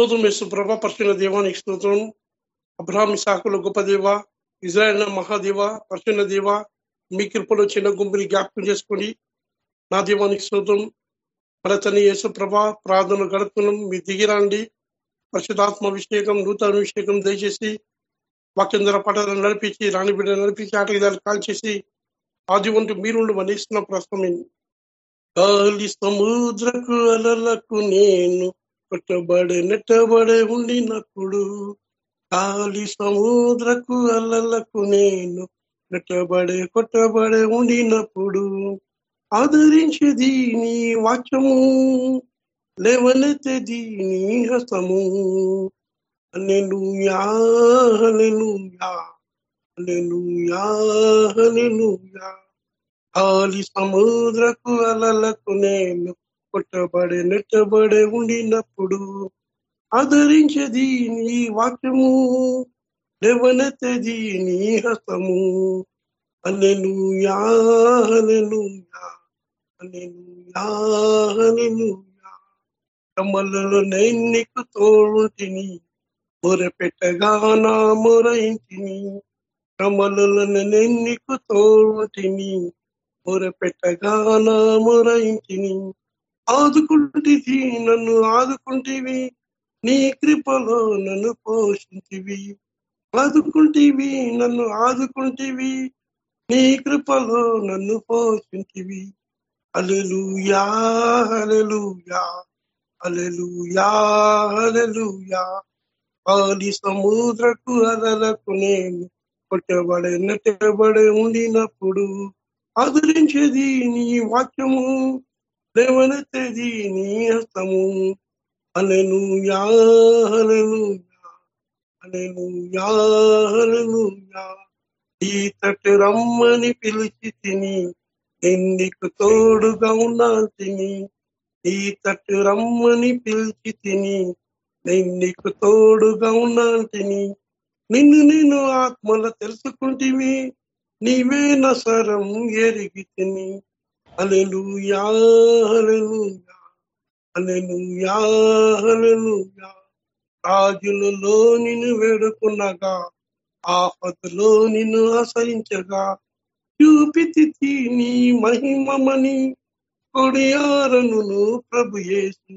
స్తోత్రం వేసు ప్రభా పరిశున్న దేవానికి స్తోత్రం. అబ్రహాం శాఖలో గొప్ప దేవ ఇజ్రాయల్ మహాదేవ పరిశున్న దేవ మీ కృపలో చిన్న గుంపుని జ్ఞాపకం చేసుకొని నా దీవానికి స్తోత్రం. మన యేసు ప్రభ ప్రార్థన గడుపుతున్నాం. మీ దిగిరండి పరిశుధాత్మ అభిషేకం నూతన అభిషేకం దయచేసి వాక్యంధర పటాలను నడిపించి రాణి బిడ్డ నడిపించి ఆటగిదాలు కాల్చేసి ఆది వంటి మీరు వనిస్తున్న ప్రస్తుతం. గాలి సముద్రకు అలలకు నేను కొట్టబడే నెట్టబడే ఉండినప్పుడు కాలి సముద్రకు అల్లలకు నేను నెట్టబడే కొట్టబడే ఉండినప్పుడు ఆదరించేది నీ వాక్యము లేవనెత్తేది నీ హస్తము. నేను యా నేను యా ఆలి సముద్రకు అలలకు నేను కొట్టబడే నెట్టబడే ఉండినప్పుడు ఆదరించేది నీ వాక్యము లేవనెత్తేది నీ హస్తము. అల్లెను అల్లెలుయా అల్లెను అల్లెలుయా కమ్మలలో నేను నీకు తోడుంటిని మొరపెట్టగా నా మొరయింటిని కమ్మలలో నేను నీకు తోడుంటిని మొరపెట్టగా నా మొరయింటిని ఆదుకుంటేవి నన్ను ఆదుకుంటివి. నీ కృపలో నన్ను పోషించివి. ఆదుకుంటివి నన్ను ఆదుకుంటేవి. నీ కృపలో నన్ను పోషించివి. అలెలుయా అలెలుయా అలెలుయా అలెలుయా పాలి సముద్రకు అలలకు నేను కొట్టబడే నెట్టబడే ఉండినప్పుడు ఆదరించేది నీ వాక్యము. లేవనెత్తేది నీ హస్తము అలెలుయా యాహలను అనెను యాహలను ఈ తట్టు రమ్మని పిలిచి తిని నిన్నికు తోడుగా ఉండాల్సిని ఈ తట్టు రమ్మని పిలిచి తిని నేను తోడుగా ఉన్నాను తిని. నిన్ను నేను ఆత్మల తెలుసుకుంటివి నీవే నసరం ఎరిగి తిని. అలెలుయా అలెలుయా అలెలుయా అలెలుయా రాజులలో నిన్ను వేడుకున్నగా ఆపదలో నిన్ను ఆశ్రయించగా చూపితి నీ మహిమమని కొడియారను ప్రభు Yesu.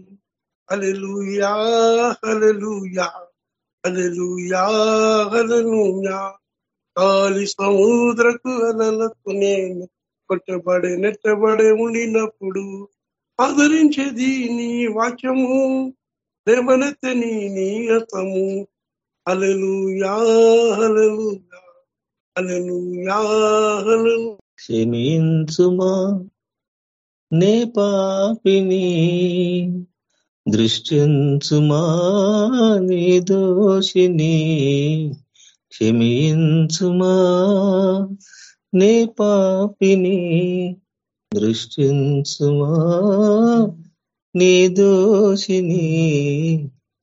Hallelujah hallelujah hallelujah hallelujah కాలి సముద్రకు అలలకు నేను కొట్టబడే నెట్టబడే ఉండినప్పుడు ఆదరించేది నీ వాక్యము దేవనెత్తని నీ అతము అలలు అలెలుయా అలలు అలెలు క్షమించుమా నే పాపిని దృష్టించుమా నీ దోషిని. క్షమించుమా నే పాపిని దృష్టించుమా? నీ దోషిని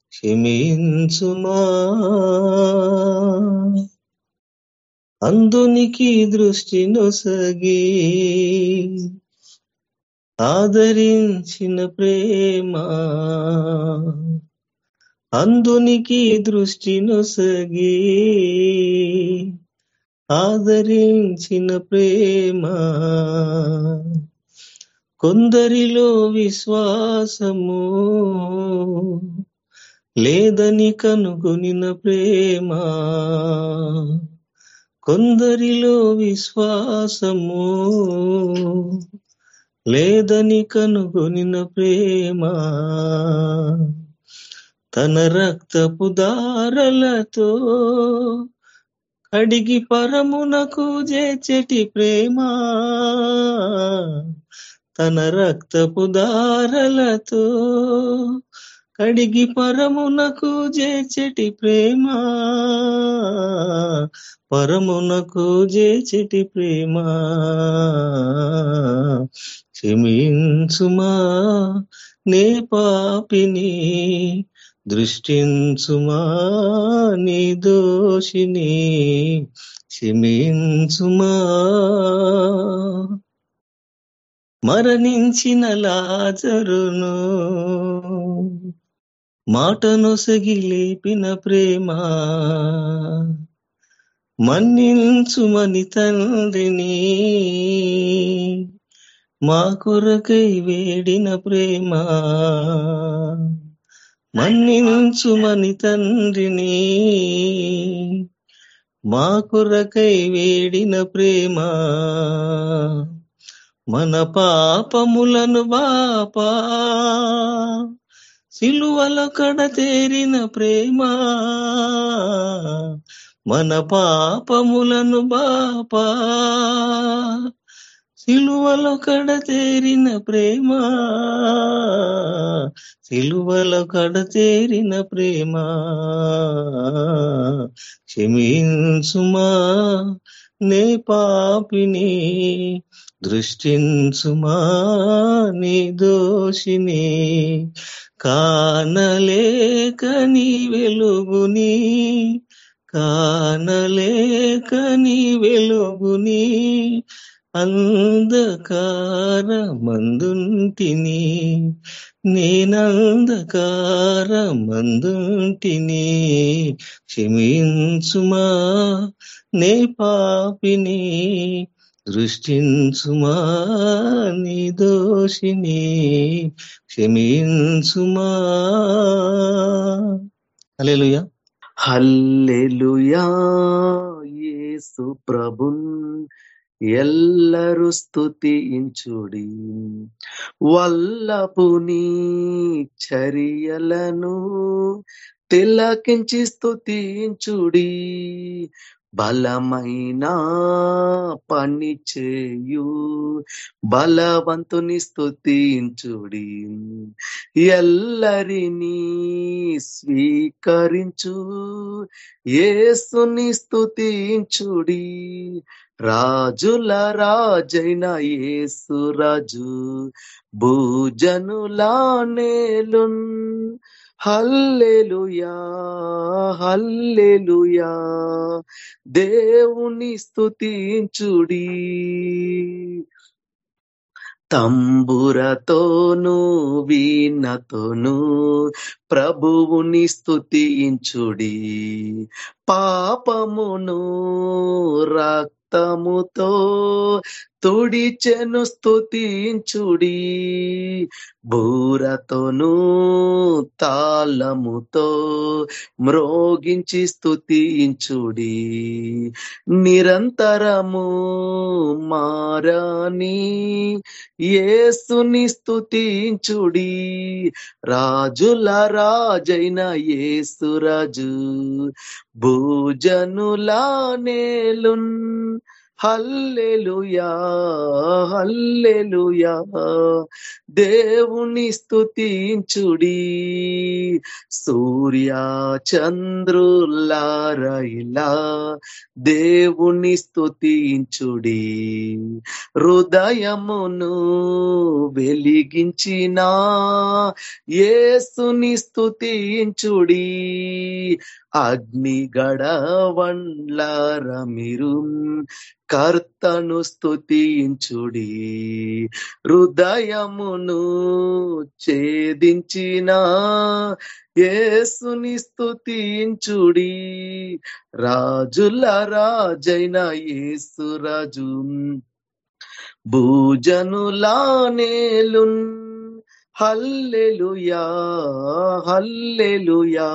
క్షమించుమా? అందునికి దృష్టి నొసగి ఆదరించిన ప్రేమ అందునికి దృష్టి నొసగి ఆదరించిన ప్రేమ. కొందరిలో విశ్వాసము లేదని కనుగొనిన ప్రేమ. కొందరిలో విశ్వాసము లేదని కనుగొనిన ప్రేమ. తన రక్తపు దారలతో కడిగి పరమునకు జేచెటి ప్రేమ. తన రక్తపు దారలతో కడిగి పరమునకు జేచెటి ప్రేమ. పరమునకు జేచెటి ప్రేమ. క్షమించుమా నే పాపిని. దృష్టించుమా నీ దోషిని? క్షమించుమా? మరణించిన లాజరును మాటను సగిలేపిన ప్రేమ మన్నించుమని తండ్రిని మా కొరకై వేడిన ప్రేమ మన్నించుమని తండ్రిని. మా కొరకై వేడిన ప్రేమ. మన పాపములను బాపా సిలువల కడతేరిన ప్రేమ. మన పాపములను బాపా సిలువలో కడతేరిన ప్రేమ. సిలువలో కడతేరిన ప్రేమ. క్షమించుమా నే పాపిని. దృష్టించుమా నీ దోషిని. కానలేక నీ వెలుగుని. కానలేక నీ వెలుగుని. అంధకార మందుంటిని నేనంధకార మందుంటిని క్షమించుమా నే పాపిని దృష్టించుమా నీ దోషిని క్షమించుమా. హల్లెలూయా. హల్లెలూయా యేసు ప్రభున్. ఎల్లరు స్తుతించుడి. వల్లపుని చర్యలను తిలకించి స్థుతించుడి బలమైన పని చేయు. బలవంతుని స్థుతించుడి ఎల్లరినీ స్వీకరించు. ఏసుని స్థుతించుడి రాజుల రాజైన యేసు రాజు భూజనులా నేలున్. హల్లెలుయా హల్లెలుయా దేవుని స్తుతించుడి. తంబురతోను వీణతోను ప్రభువుని స్థుతించుడి పాపమును రక్తముతో తుడిచెను స్థుతించుడి బూరతోను తాళముతో మ్రోగించి స్థుతించుడి నిరంతరము మారాని యేసుని స్థుతించుడి రాజుల రాజైన ఏసురాజు భూజనులా నేలున్ హల్లెలుయా హల్లెలుయా. దేవుని స్థుతించుడి సూర్య చంద్రులారైలా దేవుని స్థుతించుడి హృదయమును వెలిగించిన ఏసుని స్తుతించుడి. అగ్ని గడవండ్లారమిరు కర్తను స్థుతించుడి హృదయమును ఛేదించిన యేసుని స్థుతించుడి రాజుల రాజైన యేసు రాజు భూజనులా నేలున్న హల్లెలుయా హల్లెలుయా.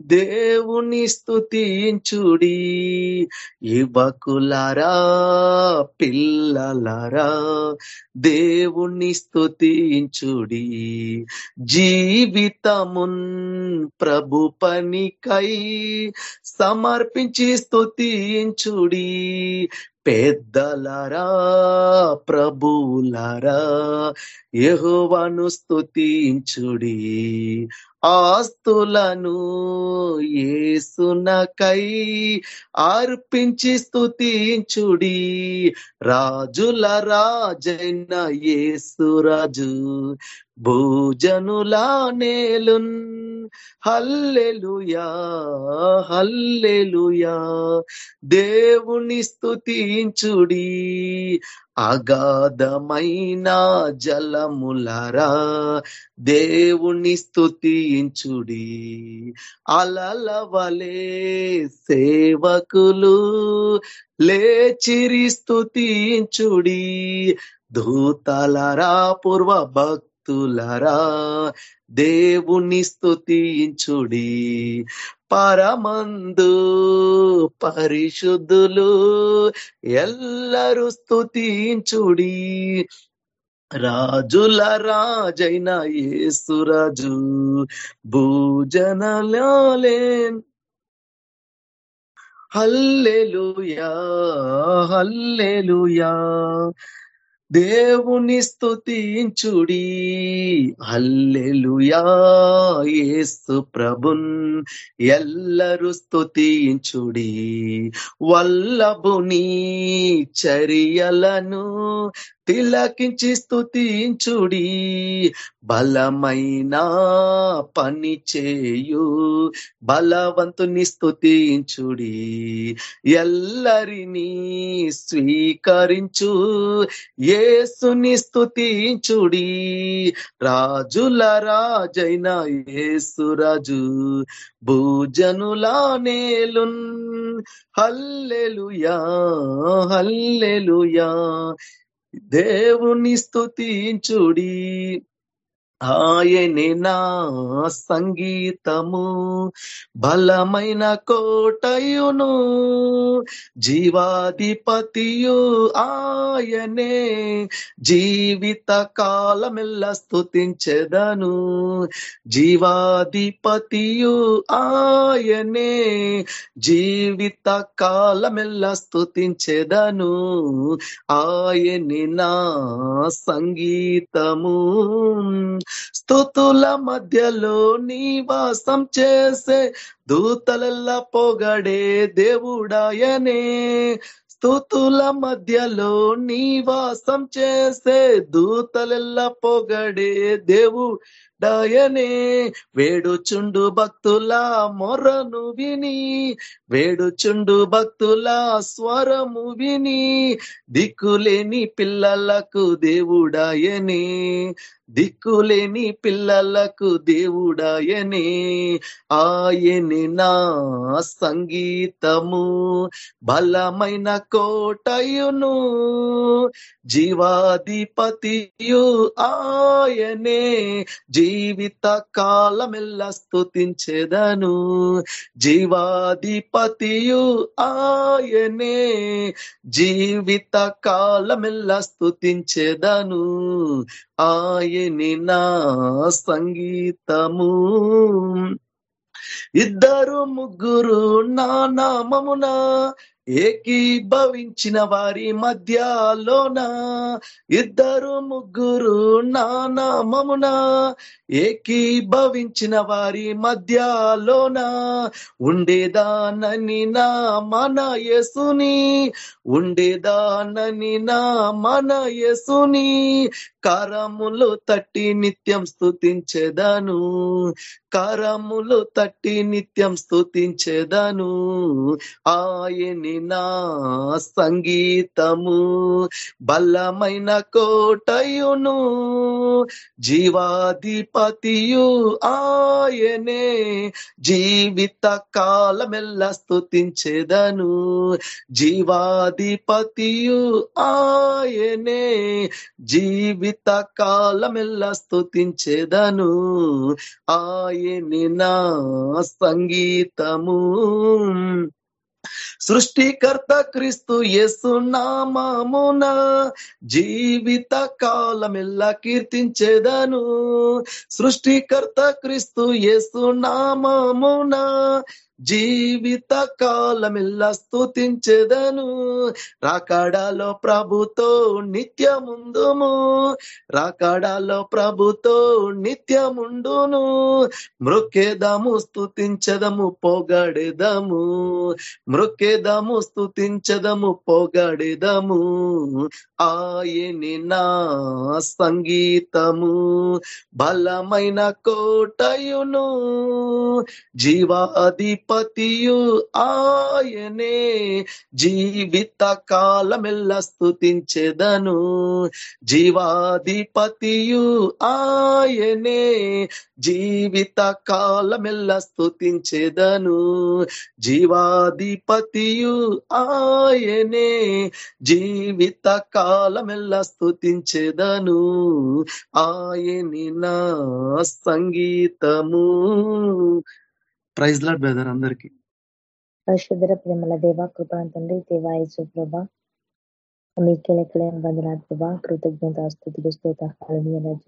దేవుని స్థుతించుడి యువకులారా పిల్లలారా. దేవుని స్థుతించుడి జీవితమున్ ప్రభు పనికై సమర్పించి స్థుతించుడి పెద్దలరా ప్రభులరా యెహోవాను స్థుతించుడి ఆస్తులను ఏసునకై అర్పించి స్తుతించుడి. రాజుల రాజైన ఏసురాజు భోజనులా నేలున్ హల్లెలుయా హల్లెలుయా. దేవుని స్తుతించుడి అగాధమైన జలములరా. దేవుని స్థుతించుడి అలలవలే సేవకులు లేచిరి స్థుతించుడి దూతలరా పూర్వ భక్తులరా దేవుని స్థుతించుడి పరమందు పరిశుద్ధులు ఎల్లరూ స్థుతించుడి రాజుల రాజైన ఏసురాజు భూజనలాలేన్ హల్లెలుయా హల్లెలుయా. దేవుని స్థుతించుడి హల్లెలూయా ప్రభున్. ఎల్లరూ స్థుతించుడి వల్లభుని చర్యలను తిలకించి స్థుతించుడి బలమైన పని చేయు. బలవంతుని స్తుతించుడి. ఎల్లరినీ స్వీకరించు. ఏసుని స్థుతించుడి రాజుల రాజైన ఏసురాజు భూజనులా నేలున్. హల్లెలుయా హల్లెలుయా. దేవుని స్థుతించుడి ఆయనే నా సంగీతము బలమైన కోటయును జీవాధిపతియు ఆయనే. జీవిత కాలమెల్ల స్థుతించెదను జీవాధిపతియు ఆయనే. జీవిత కాలమెల్ల స్థుతించెదను ఆయనే నా సంగీతము. స్థుతుల మధ్యలో నివాసం చేసే దూతలల్లా పొగడే దేవుడాయనే. స్థుతుల మధ్యలో నివాసం చేసే దూతలెల్లా పొగడే దేవుడాయనే వేడుచుండు భక్తుల మొరను విని వేడుచుండు భక్తుల స్వరము విని దిక్కులేని పిల్లలకు దేవుడాయనే దిక్కులేని పిల్లలకు దేవుడాయనే. ఆయని నా సంగీతము బలమైన కోటయును జీవాధిపతియు ఆయనే. జీవిత కాలమెల్ల స్తుతించెదను. జీవాధిపతియు ఆయనే. జీవిత కాలమెల్ల స్తుతించెదను. ఆయని నా సంగీతము. ఇద్దరు ముగ్గురు నా నామమున ఏకీభవించిన వారి మధ్యలోన ఇద్దరు ముగ్గురు నా నామమున ఏకీభవించిన వారి మధ్యలోన ఉండేదానని నా మన యేసుని ఉండేదానని నా మన యేసుని కరములు తట్టి నిత్యం స్తుతించెదను కరములు తట్టి నిత్యం స్తుతించెదను. ఆయని నా సంగీతము బలమైన కోటయును జీవాధిపతియు ఆయనే. జీవిత కాలమెల్ల స్తుతించెదను జీవాధిపతియు ఆయనే. జీవిత కాలమెల్ల స్తుతించెదను ఆయని నా సంగీతము. సృష్టికర్త క్రీస్తు యేసు నామమున జీవిత కాలమెల్లా కీర్తించేదను. సృష్టికర్త క్రీస్తు యేసు నామమున జీవిత కాలమెల్లా స్థుతించెదను రాకడాలో ప్రభుతో నిత్యముందుము. రాకడాలో ప్రభుతో నిత్యముండును. మృక్కేదము స్థుతించదము పొగడెదము. మృక్కేదము స్థుతించదము పొగడెదము. ఆయని నా సంగీతము. బలమైన కోటయును. పతియు ఆయనే జీవిత కాలమెల్ల స్తుతించెదను. జీవాధిపతియు ఆయనే జీవిత కాలమెల్ల స్తుతించెదను. జీవాధిపతియు ఆయనే జీవిత కాలమెల్ల స్తుతించెదను. ఆయని నా సంగీతము ప్రైజ్ లాడ్ బ్రదర్ అందరికి. పరిశుద్ర ప్రేమల దేవ కృపణ తండ్రి దేవాయసు ప్రభ. మీకే లెక్కలేని వందనాలు ప్రభా. కృతజ్ఞత స్థుతులు స్తోత రజ.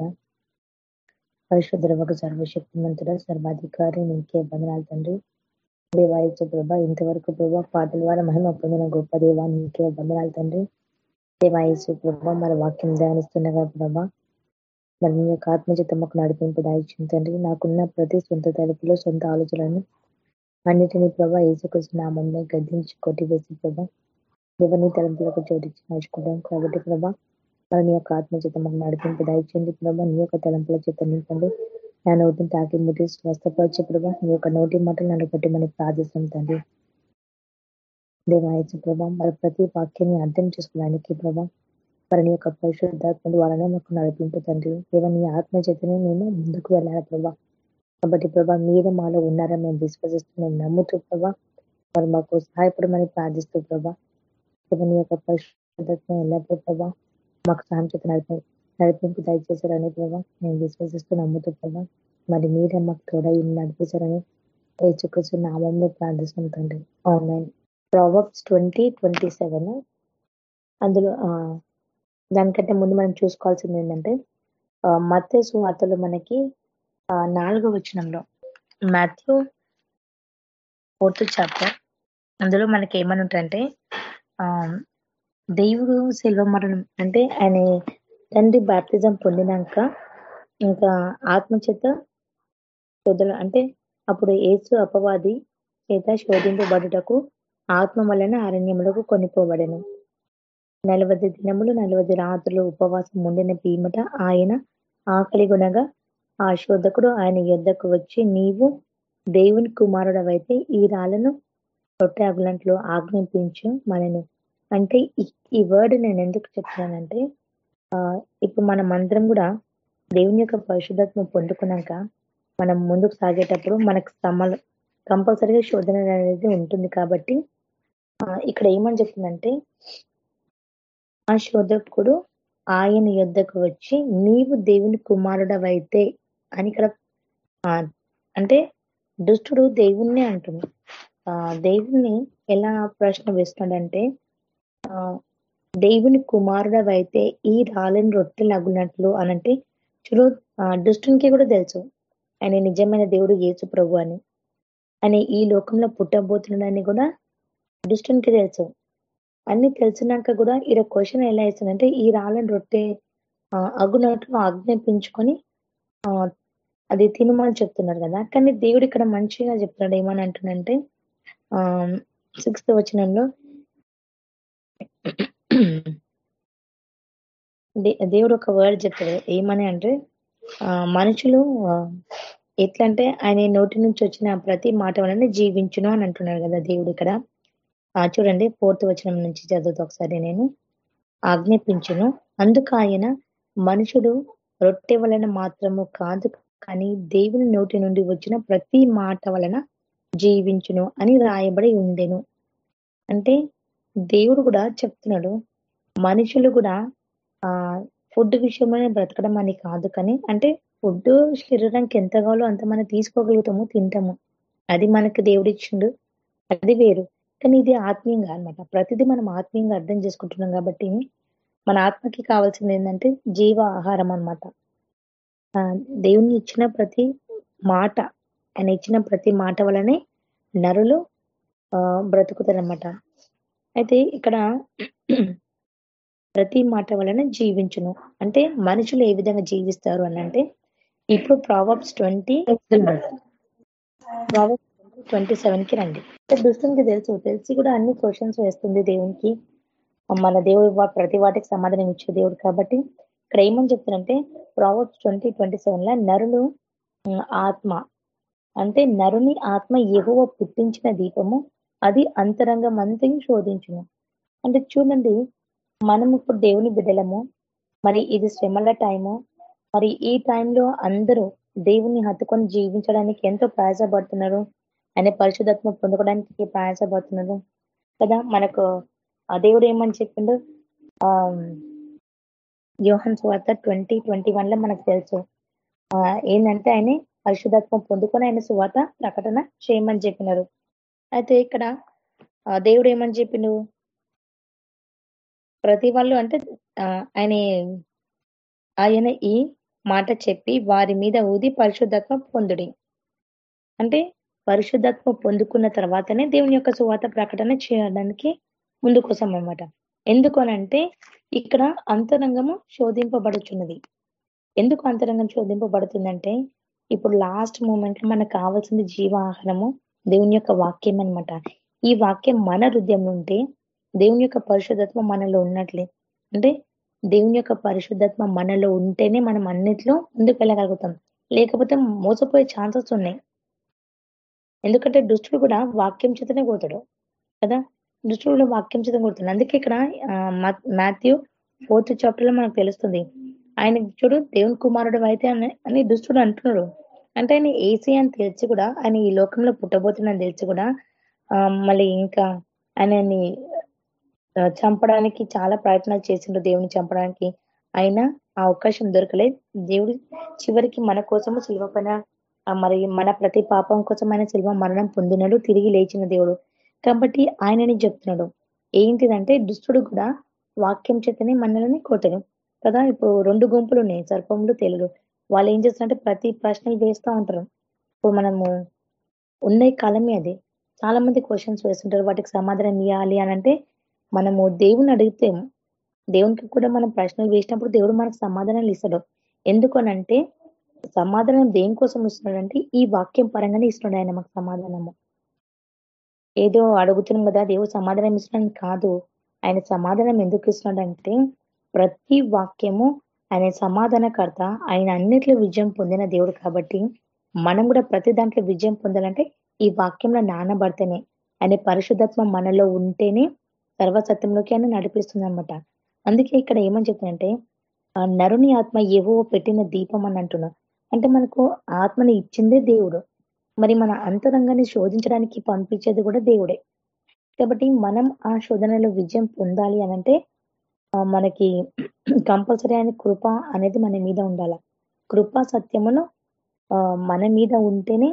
పరిశుద్ర ఒక సర్వశక్తిమంతుడ సర్వాధికారి నీకే వందనాలు తండ్రి. దేవాయసు ప్రభ ఇంతవరకు ప్రభా పాటల ద్వారా మహిమ పొందిన గొప్ప దేవా నీకే వందనాలు తండ్రి. దేవాయసు ప్రభ మన వాక్యం ధ్యానిస్తుండగా ప్రభా మరి నీ యొక్క ఆత్మచేత మాకు నడిపింపు దాయిచ్చింది తండ్రి. నాకున్న ప్రతి సొంత తలుపులో సొంత ఆలోచనలను అన్నిటినీ ప్రభా ఏసుకృష్ణ నామంలో గద్దించి కొట్టివేసి ప్రభా దేవని తలంపులకు చోటించి నడుచుకుంటాం. కాబట్టి ప్రభా మరి నీ యొక్క ఆత్మచేత మాకు నడిపింపు దాయించండి ప్రభా. నీ యొక్క తలంపుల చేత నింపండి. నా నోటిని తాకి ముట్టి స్వస్థపరిచే ప్రభా నీ యొక్క నోటి మాటలు నన్ను బట్టి మనకి ప్రార్థిస్తాం తండ్రి. దేవాయచ ప్రభా మరి ప్రతి వాక్యాన్ని అర్థం చేసుకోవడానికి ప్రభా మరి నీ యొక్క పరిశుద్ధాత్మ ద్వారానే మాకు నడిపింపు తండ్రి. దేవ నీ ఆత్మ చేతనే మేము ముందుకు వెళ్ళాలి ప్రభా? కాబట్టి ప్రభా మీద మాలో ఉన్నారని మేము విశ్వసిస్తున్నాం నమ్ముతూ ప్రభా మరి మాకు సహాయపడమని ప్రార్థిస్తూ ప్రభా నీ యొక్క పరిశుద్ధాత్మ ఎల్లప్పుడూ ప్రభా మాకు సాయం చేత నడిపి నడిపింపు దయచేశారని ప్రభా మేము విశ్వసిస్తూ నమ్ముతూ ప్రభా మరి మీరే మాకు తోడై నడిపించారని ఏచుకృష్ణ నామంలో ప్రార్థిస్తున్నాం తండ్రి. Online proverbs twenty twenty seven. అందులో దానికంటే ముందు మనం చూసుకోవాల్సింది ఏంటంటే మత్స్య సువార్తలు మనకి నాలుగో వచనంలో మాథ్యూ ఫోర్త్ చాప్టర్ అందులో మనకి ఏమని ఉంటారంటే దేవుడు శిల్వ మరణం అంటే ఆయన తండ్రి బాప్తిజం పొందినాక ఇంకా ఆత్మచేత శోధన అంటే అప్పుడు ఏసు అపవాది చేత శోధింపబడుటకు ఆత్మ వలన అరణ్యములకు కొనిపోబడను. నలవది దినములు నలవది రాత్రులు ఉపవాసం ఉండిన పీమట ఆయన ఆకలి గునగా ఆ శోధకుడు ఆయన యుద్ధకు వచ్చి నీవు దేవుని కుమారుడవైతే ఈ రాళ్ళను రొట్టె ఆజ్ఞాపించు మనను. అంటే ఈ వర్డ్ నేను ఎందుకు చెప్తున్నానంటే ఇప్పుడు మనం అందరం కూడా దేవుని యొక్క పరిశుద్ధత్వం పొందుకున్నాక మనం ముందుకు సాగేటప్పుడు మనకు సమలు కంపల్సరీగా శోధన అనేది ఉంటుంది కాబట్టి ఇక్కడ ఏమని చెప్తుందంటే ఆ శోధకుడు ఆయన యుద్ధకు వచ్చి నీవు దేవుని కుమారుడవైతే అని ఇక్కడ అంటే దుష్టుడు దేవుణ్ణి అంటుంది. ఆ దేవుణ్ణి ఎలా ప్రశ్న వేస్తున్నాడంటే ఆ దేవుని కుమారుడవైతే ఈ రాళ్ళని రొట్టెలు అగునట్లు అనంటే చూడు దుష్టునికి కూడా తెలుసు. ఆయన నిజమైన దేవుడు యేసు ప్రభు అని. ఆయన ఈ లోకంలో పుట్టబోతున్నాడని కూడా దుష్టునికి తెలుసు. అన్ని తెలిసినాక కూడా ఈడ క్వశ్చన్ ఎలా ఇస్తుందంటే ఈ రాళ్ళని రొట్టె అగునట్లు ఆజ్ఞాపించుకొని అది తినమని చెప్తున్నారు కదా. కానీ దేవుడు ఇక్కడ మంచిగా చెప్తున్నాడు. ఏమని అంటున్నంటే ఆ సిక్స్త్ వచనంలో దేవుడు ఒక వర్డ్ చెప్తాడు. ఏమని అంటే మనుషులు ఎట్లంటే ఆయన నోటి నుంచి వచ్చిన ప్రతి మాట వలన జీవించును అని అంటున్నారు కదా దేవుడు ఇక్కడ. చూడండి ఫోర్త్ వచనం నుంచి చదువుతా ఒకసారి నేను. ఆజ్ఞాపించును అందుకు ఆయన మనుషుడు రొట్టె వలన మాత్రము కాదు కానీ దేవుని నోటి నుండి వచ్చిన ప్రతి మాట వలన జీవించును అని రాయబడి ఉండెను. అంటే దేవుడు కూడా చెప్తున్నాడు మనుషులు కూడా ఆ ఫుడ్ విషయంలోనే బ్రతకడం అని కాదు కానీ అంటే ఫుడ్ శరీరానికి ఎంత కావాలో అంత మనం తీసుకోగలుగుతాము తింటాము. అది మనకి దేవుడిచ్చిండు అది వేరు. కానీ ఇది ఆత్మీయంగా అనమాట ప్రతిదీ మనం ఆత్మీయంగా అర్థం చేసుకుంటున్నాం కాబట్టి మన ఆత్మకి కావాల్సింది ఏంటంటే జీవ ఆహారం అనమాట దేవుని ఇచ్చిన ప్రతి మాట ఆయన ఇచ్చిన ప్రతి మాట వలనే నరులు బ్రతుకుతారనమాట అయితే ఇక్కడ ప్రతి మాట వలన జీవించును. అంటే మనుషులు ఏ విధంగా జీవిస్తారు అని అంటే ఇప్పుడు ప్రావర్బ్స్ ట్వంటీ ప్రావర్బ్స్ ట్వంటీ సెవెన్కి రండి దుస్తునికి తెలుసు తెలిసి కూడా అన్ని క్వశ్చన్స్ వేస్తుంది దేవునికి. మన దేవుడు ప్రతి వాటికి సమాధానం ఇచ్చే దేవుడు కాబట్టి ఇక్కడ ఏమని చెప్తారంటే ప్రావర్బ్స్ ట్వంటీ ట్వంటీ సెవెన్లో నరులు ఆత్మ. అంటే నరుని ఆత్మ ఎగువ పుట్టించిన దీపము అది అంతరంగం అంతా శోధించును. అంటే చూడండి మనం ఇప్పుడు దేవుని బిడ్డలము. మరి ఇది శ్రమల టైము. మరి ఈ టైంలో అందరూ దేవుని హత్తుకొని జీవించడానికి ఎంతో ప్రయాసపడుతున్నారు. ఆయన పరిశుద్ధత్వం పొందుకోవడానికి ప్రయాసపడుతున్నారు. కదా మనకు ఆ దేవుడు ఏమని చెప్పిండు? ఆ యోహన్ స్వార్త ట్వంటీ ట్వంటీ వన్లో మనకు తెలుసు. ఏంటంటే ఆయన పరిశుధత్వం పొందుకొని ఆయన సువాత ప్రకటన చేయమని చెప్పినారు. అయితే ఇక్కడ దేవుడు ఏమని చెప్పిండు? ప్రతి వాళ్ళు అంటే ఆయన ఆయన ఈ మాట చెప్పి వారి మీద ఊది పరిశుద్ధత్వం పొందుడి. అంటే పరిశుద్ధత్వం పొందుకున్న తర్వాతనే దేవుని యొక్క సువాత ప్రకటన చేయడానికి ముందుకోసం అనమాట ఎందుకనంటే ఇక్కడ అంతరంగము శోధింపబడుచున్నది. ఎందుకు అంతరంగం శోధింపబడుతుందంటే ఇప్పుడు లాస్ట్ మూమెంట్లో మనకు కావాల్సింది జీవాహారము దేవుని యొక్క వాక్యం అనమాట ఈ వాక్యం మన హృదయంలో ఉంటే దేవుని యొక్క పరిశుద్ధత్వం మనలో ఉన్నట్లే. అంటే దేవుని యొక్క పరిశుద్ధత్వం మనలో ఉంటేనే మనం అన్నిట్లో ముందుకు వెళ్ళగలుగుతాం. లేకపోతే మోసపోయే ఛాన్సెస్ ఉన్నాయి. ఎందుకంటే దుష్టుడు కూడా వాక్యం చేతనే కోతాడు కదా? దుష్టుడు వాక్యం చేత కొడుతుంది అందుకే ఇక్కడ మాథ్యూ ఫోర్త్ చాప్టర్లో మనకు తెలుస్తుంది ఆయన చూడు దేవుని కుమారుడు అయితే అని దుష్టుడు అంటున్నాడు. అంటే ఆయన ఏసీ అని తెలిసి కూడా ఆయన ఈ లోకంలో పుట్టబోతున్నా తెలిసి కూడా మళ్ళీ ఇంకా ఆయనని చంపడానికి చాలా ప్రయత్నాలు చేసిండు దేవుని చంపడానికి. అయినా ఆ అవకాశం దొరకలేదు. దేవుడు చివరికి మన కోసము శిల్వ పైన మరి మన ప్రతి పాపం కోసం ఆయన శిల్వ మరణం పొందినడు తిరిగి లేచిన దేవుడు. కాబట్టి ఆయనని చెప్తున్నాడు ఏంటిదంటే దుష్టుడు కూడా వాక్యం చేతనే మనల్ని కొట్టడు. కదా? ఇప్పుడు రెండు గుంపులు ఉన్నాయి. సర్పములు తేలుడు వాళ్ళు ఏం చేస్తారంటే ప్రతి ప్రశ్నలు వేస్తూ ఉంటారు. ఇప్పుడు మనము ఉన్న కాలమే అది. చాలా మంది క్వశ్చన్స్ వేస్తుంటారు. వాటికి సమాధానం ఇవ్వాలి అని అంటే మనము దేవుని అడిగితే దేవునికి కూడా మనం ప్రశ్నలు వేసినప్పుడు దేవుడు మనకు సమాధానాలు ఇస్తాడు. ఎందుకనంటే సమాధానం దేనికోసం ఇస్తున్నాడంటే ఈ వాక్యం పరంగానే ఇస్తున్నాడు ఆయన మాకు సమాధానము. ఏదో అడుగుతున్నాం కదా దేవుడు సమాధానం ఇస్తున్నాడు కాదు. ఆయన సమాధానం ఎందుకు ఇస్తున్నాడంటే ప్రతి వాక్యము ఆయన సమాధానకర్త ఆయన అన్నిట్లో విజయం పొందిన దేవుడు కాబట్టి మనం కూడా ప్రతి దాంట్లో విజయం పొందాలంటే ఈ వాక్యంలో నానబడితేనే ఆయన పరిశుద్ధత్వం మనలో ఉంటేనే సర్వసత్యంలోకి ఆయన నడిపిస్తుంది అనమాట అందుకే ఇక్కడ ఏమని చెప్తానంటే నరుని ఆత్మ ఏవో పెట్టిన దీపం అని అంటున్నా అంటే మనకు ఆత్మని ఇచ్చిందే దేవుడు. మరి మన అంతరంగాన్ని శోధించడానికి పంపించేది కూడా దేవుడే. కాబట్టి మనం ఆ శోధనలో విజయం పొందాలి అనంటే మనకి కంపల్సరీ ఆయన కృప అనేది మన మీద ఉండాల. కృప సత్యమును మన మీద ఉంటేనే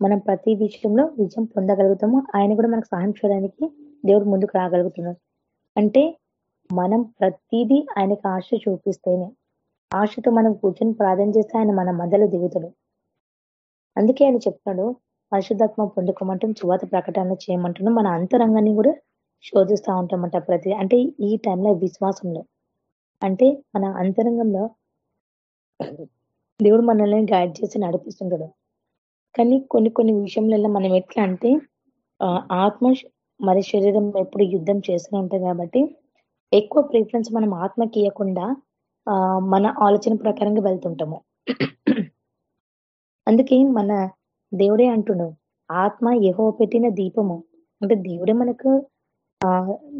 మనం ప్రతి విషయంలో విజయం పొందగలుగుతాము. ఆయన కూడా మనకు సహాయం చేయడానికి దేవుడు ముందుకు రాగలుగుతున్నాడు. అంటే మనం ప్రతిదీ ఆయనకు ఆశ చూపిస్తేనే ఆశతో మనం కూర్చొని ప్రార్థన చేస్తే ఆయన మన మధ్యలో దిగుతాడు. అందుకే ఆయన చెప్తాడు పరిశుద్ధాత్మ పొందుకోమంటాం చువాత ప్రకటన చేయమంటున్నాం మన అంతరంగాన్ని కూడా శోధిస్తూ ఉంటామంట ప్రతి అంటే ఈ టైంలో విశ్వాసంలో. అంటే మన అంతరంగంలో దేవుడు మనల్ని గైడ్ చేసి నడిపిస్తుంటాడు. కానీ కొన్ని కొన్ని విషయంలో మనం ఎట్లా అంటే ఆత్మ మరి శరీరం ఎప్పుడు యుద్ధం చేస్తూనే ఉంటాయి కాబట్టి ఎక్కువ ప్రిఫరెన్స్ మనం ఆత్మకి ఇవ్వకుండా మన ఆలోచన ప్రకారంగా వెళ్తుంటాము. అందుకే మన దేవుడే అంటున్నావు ఆత్మ ఎహో పెట్టిన దీపము. అంటే దేవుడే మనకు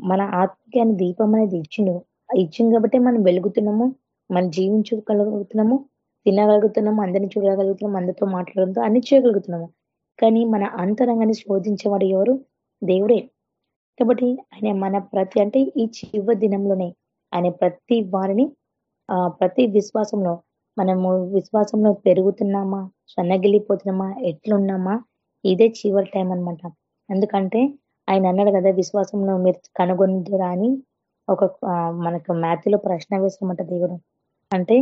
మన ఆత్మకి అని దీపం అనేది ఇచ్చిండు. ఇచ్చింది కాబట్టి మనం వెలుగుతున్నాము మనం జీవించగలుగుతున్నాము తినగలుగుతున్నాము అందరిని చూడగలుగుతున్నాము అందరితో మాట్లాడుతూ అన్ని చేయగలుగుతున్నాము. కానీ మన అంతరంగాన్ని శోధించేవాడు ఎవరు? దేవుడే. కాబట్టి ఆయన మన ప్రతి అంటే ఈ చివ దినంలోనే ఆయన ప్రతి వారిని ప్రతి విశ్వాసంలో మనము విశ్వాసంలో పెరుగుతున్నామా? సన్నగిలిపోతున్నామా ఎట్లున్నామా? ఇదే చివరి టైం అనమాట ఎందుకంటే ఆయన అన్నాడు కదా విశ్వాసంలో మీరు కనుగొందురా అని ఒక మనకు మ్యాథ్లో ప్రశ్న వేసామంట దేవుడు. అంటే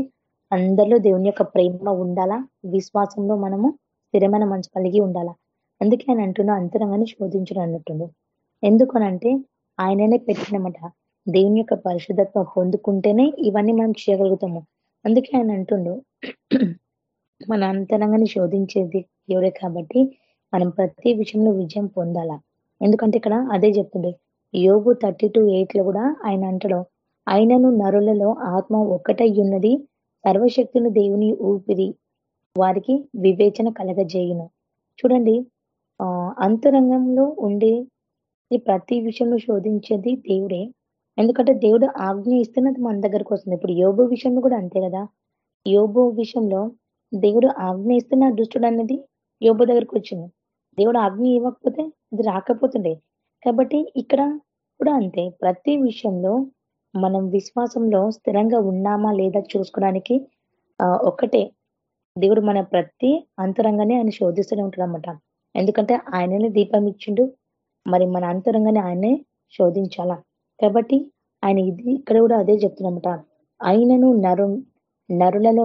అందరిలో దేవుని యొక్క ప్రేమ ఉండాలా? విశ్వాసంలో మనము స్థిరమైన మంచి కలిగి ఉండాలా? అందుకే ఆయన అంటున్నా అంతరంగానే శోధించడం అన్నట్టుంది. ఎందుకనంటే ఆయననే పెట్టినమాట దేవుని యొక్క పరిశుద్ధత్వం పొందుకుంటేనే ఇవన్నీ మనం చేయగలుగుతాము. అందుకే ఆయన అంటుండు మన అంతరంగాన్ని శోధించేది దేవుడే కాబట్టి మనం ప్రతి విషయంలో విజయం పొందాలా? ఎందుకంటే ఇక్కడ అదే చెప్తుండే యోగు థర్టీ టూ ఎయిట్లో కూడా ఆయన అంటడం ఆయనను నరులలో ఆత్మ ఒక్కటై ఉన్నది సర్వశక్తుని దేవుని ఊపిరి వారికి వివేచన కలగజేయును. చూడండి ఆ అంతరంగంలో ఉండే ప్రతి విషయంలో శోధించేది దేవుడే ఎందుకంటే దేవుడు ఆజ్ఞ ఇస్తున్నది మన దగ్గరకు వస్తుంది. ఇప్పుడు యోబు విషయంలో కూడా అంతే కదా. యోబు విషయంలో దేవుడు ఆజ్ఞ ఇస్తున్న దుష్టుడు అనేది యోబు దగ్గరకు వచ్చింది. దేవుడు ఆజ్ఞ ఇవ్వకపోతే అది రాకపోతుండే. కాబట్టి ఇక్కడ కూడా అంతే. ప్రతి విషయంలో మనం విశ్వాసంలో స్థిరంగా ఉన్నామా లేదా చూసుకోవడానికి ఒక్కటే. దేవుడు మన ప్రతి అంతరంగానే ఆయన శోధిస్తూనే ఉంటాడు అనమాట ఎందుకంటే ఆయననే దీపం ఇచ్చిండు. మరి మన అంతరంగానే ఆయనే శోధించాలా? కాబట్టి ఆయన ఇది ఇక్కడ కూడా అదే చెప్తున్నమాట. ఆయనను నరు నరులలో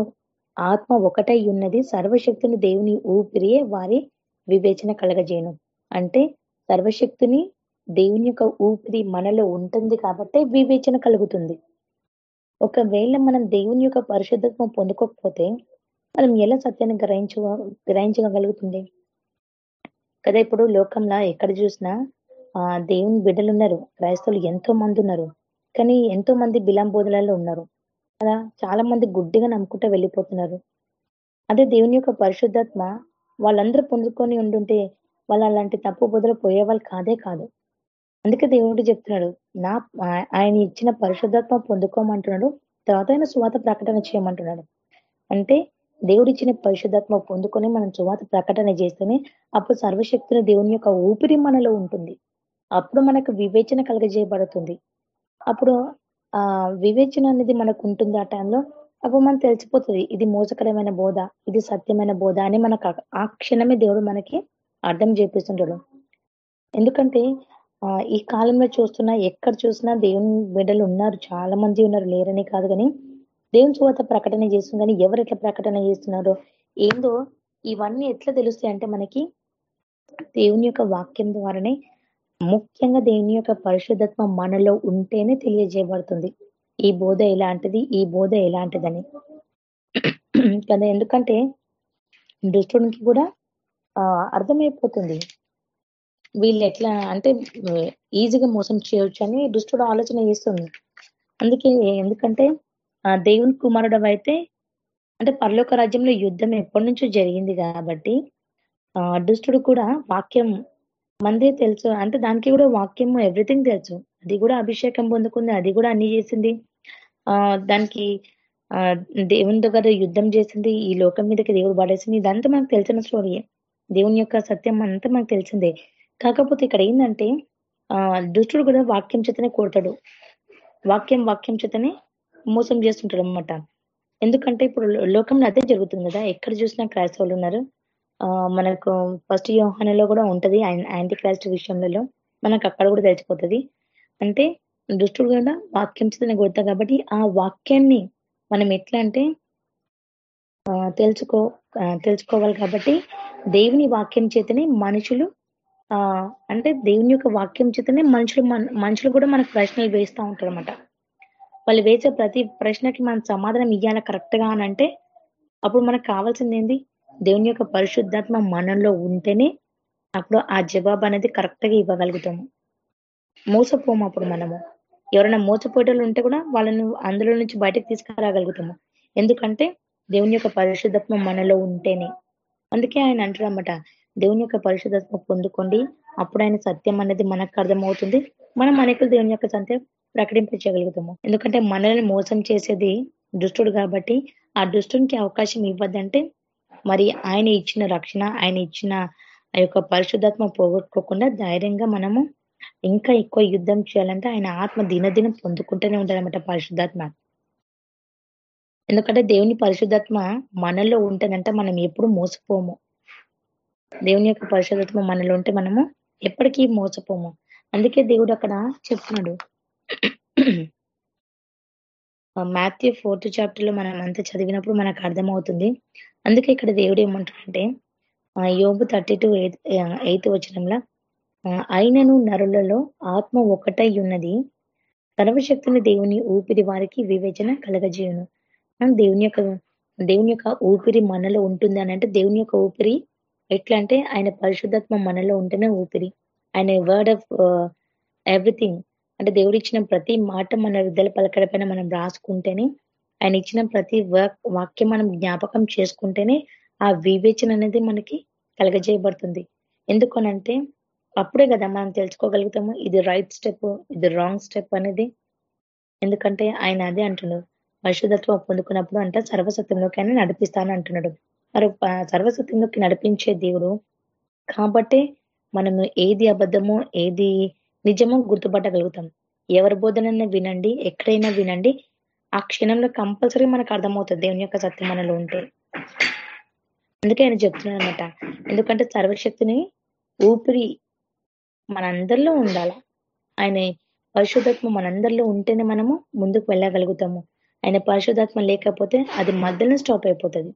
ఆత్మ ఒకటై ఉన్నది. సర్వశక్తిని దేవుని ఊపిరియే వారి వివేచన కలగజేయను. అంటే సర్వశక్తిని దేవుని యొక్క ఊపిరి మనలో ఉంటుంది కాబట్టి వివేచన కలుగుతుంది. ఒకవేళ మనం దేవుని యొక్క పరిశుద్ధత్వం పొందుకోకపోతే మనం ఎలా సత్యాన్ని గ్రహించ గ్రహించగలుగుతుంది? కదా ఇప్పుడు లోకంలో ఎక్కడ చూసినా ఆ దేవుని బిడ్డలు ఉన్నారు క్రైస్తవులు ఎంతో మంది ఉన్నారు. కానీ ఎంతో మంది బిలాంబోధులలో ఉన్నారు. కదా? చాలా మంది గుడ్డిగా నమ్ముకుంటూ వెళ్ళిపోతున్నారు. అదే దేవుని యొక్క పరిశుద్ధాత్మ వాళ్ళందరూ పొందుకొని ఉండుంటే వాళ్ళు అలాంటి తప్పు బోధలు పోయేవాళ్ళు కాదే కాదు. అందుకే దేవుడు చెప్తున్నాడు నా ఆయన ఇచ్చిన పరిశుద్ధాత్మ పొందుకోమంటున్నాడు తర్వాత ఆయన సువాత ప్రకటన చేయమంటున్నాడు. అంటే దేవుడు ఇచ్చిన పరిశుద్ధాత్మ పొందుకొని మనం సువాత ప్రకటన చేస్తేనే అప్పుడు సర్వశక్తిని దేవుని యొక్క ఊపిరి మనలో ఉంటుంది. అప్పుడు మనకు వివేచన కలగజేయబడుతుంది. అప్పుడు ఆ వివేచన అనేది మనకు ఉంటుంది ఆ టైంలో అప్పుడు మనం తెలిసిపోతుంది ఇది మోసకరమైన బోధ ఇది సత్యమైన బోధ అని మనకు ఆ క్షణమే దేవుడు మనకి అర్థం చేపిస్తుంటాడు. ఎందుకంటే ఈ కాలంలో చూస్తున్నా ఎక్కడ చూసినా దేవుని బిడ్డలు ఉన్నారు చాలా మంది ఉన్నారు లేరని కాదు కానీ దేవుని చువత ప్రకటన చేస్తుంది కానీ ఎవరు ఎట్లా ప్రకటన చేస్తున్నారో ఏందో ఇవన్నీ ఎట్లా తెలుస్తాయి అంటే మనకి దేవుని యొక్క వాక్యం ద్వారానే ముఖ్యంగా దేవుని యొక్క పరిశుద్ధత్వం మనలో ఉంటేనే తెలియజేయబడుతుంది. ఈ బోధ ఎలాంటిది? ఈ బోధ ఎలాంటిదని. కదా ఎందుకంటే దుష్టునికి కూడా అర్థమైపోతుంది. వీళ్ళు ఎట్లా అంటే ఈజీగా మోసం చేయొచ్చు అని దుష్టుడు ఆలోచన చేస్తుంది. అందుకే ఎందుకంటే దేవుని కుమారుడు అయితే అంటే పరలోక రాజ్యంలో యుద్ధం ఎప్పటి నుంచో జరిగింది కాబట్టి దుష్టుడు కూడా వాక్యం మందే తెలుసు. అంటే దానికి కూడా వాక్యం ఎవ్రీథింగ్ తెలుసు. అది కూడా అభిషేకం పొందుకుంది అది కూడా అన్ని చేసింది. ఆ దానికి ఆ దేవుని దగ్గర యుద్ధం చేసింది ఈ లోకం మీదకి దేవుడు పడేసింది. ఇదంతా మనకు తెలిసిన స్టోరీయే దేవుని యొక్క సత్యం అంతా మనకు తెలిసిందే. కాకపోతే ఇక్కడ ఏంటంటే ఆ దుష్టుడు కూడా వాక్యం చేతనే కోడతాడు. వాక్యం వాక్యం చేతనే మోసం చేస్తుంటాడు అనమాట ఎందుకంటే ఇప్పుడు లోకంలో అదే జరుగుతుంది కదా. ఎక్కడ చూసినా క్రైస్తవులు ఉన్నారు. మనకు ఫస్ట్ యోహానలో కూడా ఉంటది యాంటీ క్రైస్ట్ విషయంలో. మనకు అక్కడ కూడా తెలిసిపోతుంది. అంటే దుష్టుడు కూడా వాక్యం చేతనే కొడతా కాబట్టి ఆ వాక్యాన్ని మనం ఎట్లా అంటే తెలుసుకో తెలుసుకోవాలి కాబట్టి దేవుని వాక్యం చేతనే మనుషులు ఆ అంటే దేవుని యొక్క వాక్యం చేతనే మనుషులు మనుషులు కూడా మనకు ప్రశ్నలు వేస్తూ ఉంటారు అనమాట వాళ్ళు వేసే ప్రతి ప్రశ్నకి మనం సమాధానం ఇవ్వాలి కరెక్ట్గా అంటే అప్పుడు మనకు కావాల్సింది ఏంది? దేవుని యొక్క పరిశుద్ధాత్మ మనలో ఉంటేనే అప్పుడు ఆ జవాబు అనేది కరెక్ట్గా ఇవ్వగలుగుతాము. మోసపోము అప్పుడు మనము. ఎవరైనా మోసపోయేటోళ్ళు ఉంటే కూడా వాళ్ళని అందులో నుంచి బయటకు తీసుకురాగలుగుతాము. ఎందుకంటే దేవుని యొక్క పరిశుద్ధత్వం మనలో ఉంటేనే. అందుకే ఆయన అంటారన్నమాట దేవుని యొక్క పరిశుద్ధత్వం పొందుకోండి. అప్పుడు ఆయన సత్యం అనేది మనకు అర్థమవుతుంది. మనం అనేకులు దేవుని యొక్క సత్యం ప్రకటింపచేయగలుగుతాము. ఎందుకంటే మనల్ని మోసం చేసేది దుష్టుడు కాబట్టి ఆ దుష్టునికి అవకాశం ఇవ్వద్దంటే మరి ఆయన ఇచ్చిన రక్షణ ఆయన ఇచ్చిన ఆ యొక్క పరిశుద్ధాత్మ పోగొట్టుకోకుండా ధైర్యంగా మనము ఇంకా ఎక్కువ యుద్ధం చేయాలంటే ఆయన ఆత్మ దినదినం పొందుకుంటూనే ఉంటారనమాట పరిశుద్ధాత్మ. ఎందుకంటే దేవుని పరిశుద్ధాత్మ మనలో ఉంటేనంటే మనం ఎప్పుడు మోసపోము. దేవుని యొక్క పరిశుద్ధత్వం మనలో ఉంటే మనము ఎప్పటికీ మోసపోము. అందుకే దేవుడు అక్కడ చెప్తున్నాడు. మాథ్యూ ఫోర్త్ చాప్టర్లో మనం అంతా చదివినప్పుడు మనకు అర్థమవుతుంది. అందుకే ఇక్కడ దేవుడు ఏమంటాడంటే యోబు థర్టీ టూ ఎయిత్ ఎయిత్ వచనంలో అయినను నరులలో ఆత్మ ఒకటై ఉన్నది. సర్వశక్తుని దేవుని ఊపిరి వారికి వివేచన కలగజేయును. దేవుని యొక్క దేవుని యొక్క ఊపిరి మనలో ఉంటుంది అని అంటే దేవుని యొక్క ఊపిరి ఎట్లా అంటే ఆయన పరిశుద్ధాత్మ మనలో ఉంటేనే ఊపిరి. ఆయన వర్డ్ ఆఫ్ ఎవ్రీథింగ్ అంటే దేవుడు ఇచ్చిన ప్రతి మాట మన విద్యల పలకడ పైన మనం రాసుకుంటేనే ఆయన ఇచ్చిన ప్రతి వాక్యం మనం జ్ఞాపకం చేసుకుంటేనే ఆ వివేచన అనేది మనకి కలగజేయబడుతుంది. ఎందుకనంటే అప్పుడే కదా మనం తెలుసుకోగలుగుతాము ఇది రైట్ స్టెప్ ఇది రాంగ్ స్టెప్ అనేది. ఎందుకంటే ఆయన అదే అంటున్నాడు. పరిశుధత్వం పొందుకున్నప్పుడు అంట సర్వసత్యంలోకి ఆయన నడిపిస్తాను అంటున్నాడు. మరి సర్వసత్యంలోకి నడిపించే దేవుడు కాబట్టి మనము ఏది అబద్ధమో ఏది నిజమో గుర్తుపట్టగలుగుతాం. ఎవరి బోధనైనా వినండి ఎక్కడైనా వినండి ఆ క్షణంలో కంపల్సరీ మనకు అర్థమవుతుంది దేవుని యొక్క సత్యం మనలో ఉంటే. అందుకే ఆయన చెప్తున్నాడు అనమాట ఎందుకంటే సర్వశక్తిని ఊపిరి మనందరిలో ఉండాల. ఆయన పరిశుధాత్మ మనందరిలో ఉంటేనే మనము ముందుకు వెళ్ళగలుగుతాము. ఆయన పరిశుధాత్మ లేకపోతే అది మధ్యలో స్టాప్ అయిపోతుంది.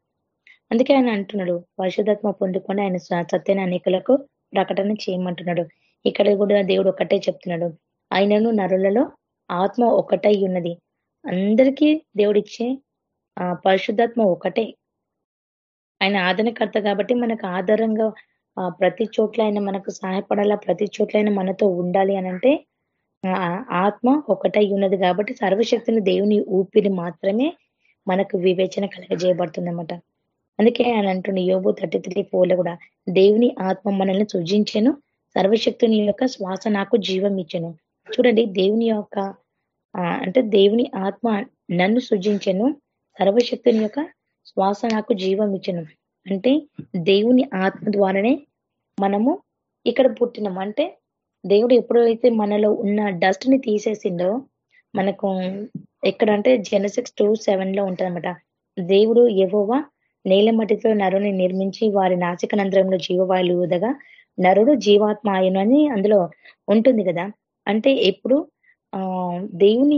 అందుకే ఆయన అంటున్నాడు పరిశుధాత్మ పొందుకొని ఆయన స్వ- సత్యన అనేకులకు ప్రకటన చేయమంటున్నాడు. ఇక్కడ కూడా దేవుడు ఒకటే చెప్తున్నాడు. ఆయనను నరులలో ఆత్మ ఒకటై ఉన్నది. అందరికీ దేవుడిచ్చే ఆ పరిశుద్ధాత్మ ఒకటే. ఆయన ఆదరణకర్త కాబట్టి మనకు ఆధారంగా ఆ, ప్రతి చోట్ల ఆయన మనకు సహాయపడాలా ప్రతి చోట్ల ఆయన మనతో ఉండాలి అని అంటే ఆ, ఆత్మ ఒకటై ఉన్నది కాబట్టి సర్వశక్తిని దేవుని ఊపిరి మాత్రమే మనకు వివేచన కలగజేయబడుతుందన్నమాట. అందుకే ఆయన అంటున్న యోబు థర్టీ త్రీ ఫోర్లో కూడా దేవుని ఆత్మ మనల్ని సృజించెను సర్వశక్తుని యొక్క శ్వాస నాకు జీవం ఇచ్చాను చూడండి దేవుని యొక్క అంటే దేవుని ఆత్మ నన్ను సృజించను సర్వశక్తుని యొక్క శ్వాస నాకు జీవం ఇచ్చను. అంటే దేవుని ఆత్మ ద్వారానే మనము ఇక్కడ పుట్టినాం. అంటే దేవుడు ఎప్పుడైతే మనలో ఉన్న డస్ట్ని తీసేసిండో మనకు ఎక్కడ అంటే జెనసిక్స్ టూ సెవెన్లో ఉంటుందన్నమాట. దేవుడు ఎవోవా నేల మట్టితో నరుని నిర్మించి వారి నాసిక నంద్రంలో జీవవాయులు ఊదగా నరుడు జీవాత్మ ఆయను అని అందులో ఉంటుంది కదా. అంటే ఎప్పుడు ఆ దేవుని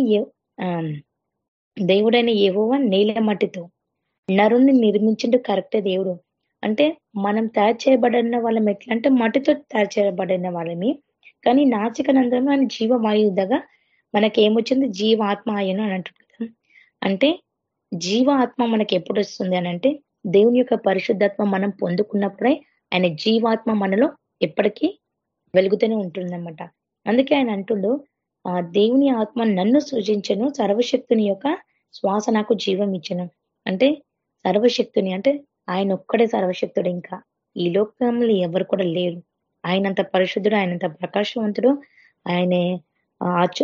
దేవుడైన ఏవోవా నేల మట్టితో నరుణ్ణి నిర్మించిండు కరెక్టే దేవుడు. అంటే మనం తయారు చేయబడిన వాళ్ళం ఎట్లా అంటే మట్టితో తయారు చేయబడిన వాళ్ళని కానీ నాసిక నందరం అని జీవవాయుధగా మనకి ఏమొచ్చింది జీవాత్మ ఆయను అని అంటున్నాం అంటే జీవాత్మ మనకి ఎప్పుడు వస్తుంది అని అంటే దేవుని యొక్క పరిశుద్ధత్వం మనం పొందుకున్నప్పుడే ఆయన జీవాత్మ మనలో ఎప్పటికీ వెలుగుతూనే ఉంటుందన్నమాట. అందుకే ఆయన అంటుండు ఆ దేవుని ఆత్మ నన్ను సృజించను సర్వశక్తుని యొక్క శ్వాస నాకు జీవం ఇచ్చను. అంటే సర్వశక్తుని అంటే ఆయన ఒక్కడే సర్వశక్తుడు ఇంకా. ఈ లోకంలో ఎవరు కూడా లేరు. ఆయనంత పరిశుద్ధుడు ఆయనంత ప్రకాశవంతుడు ఆయనే ఆచ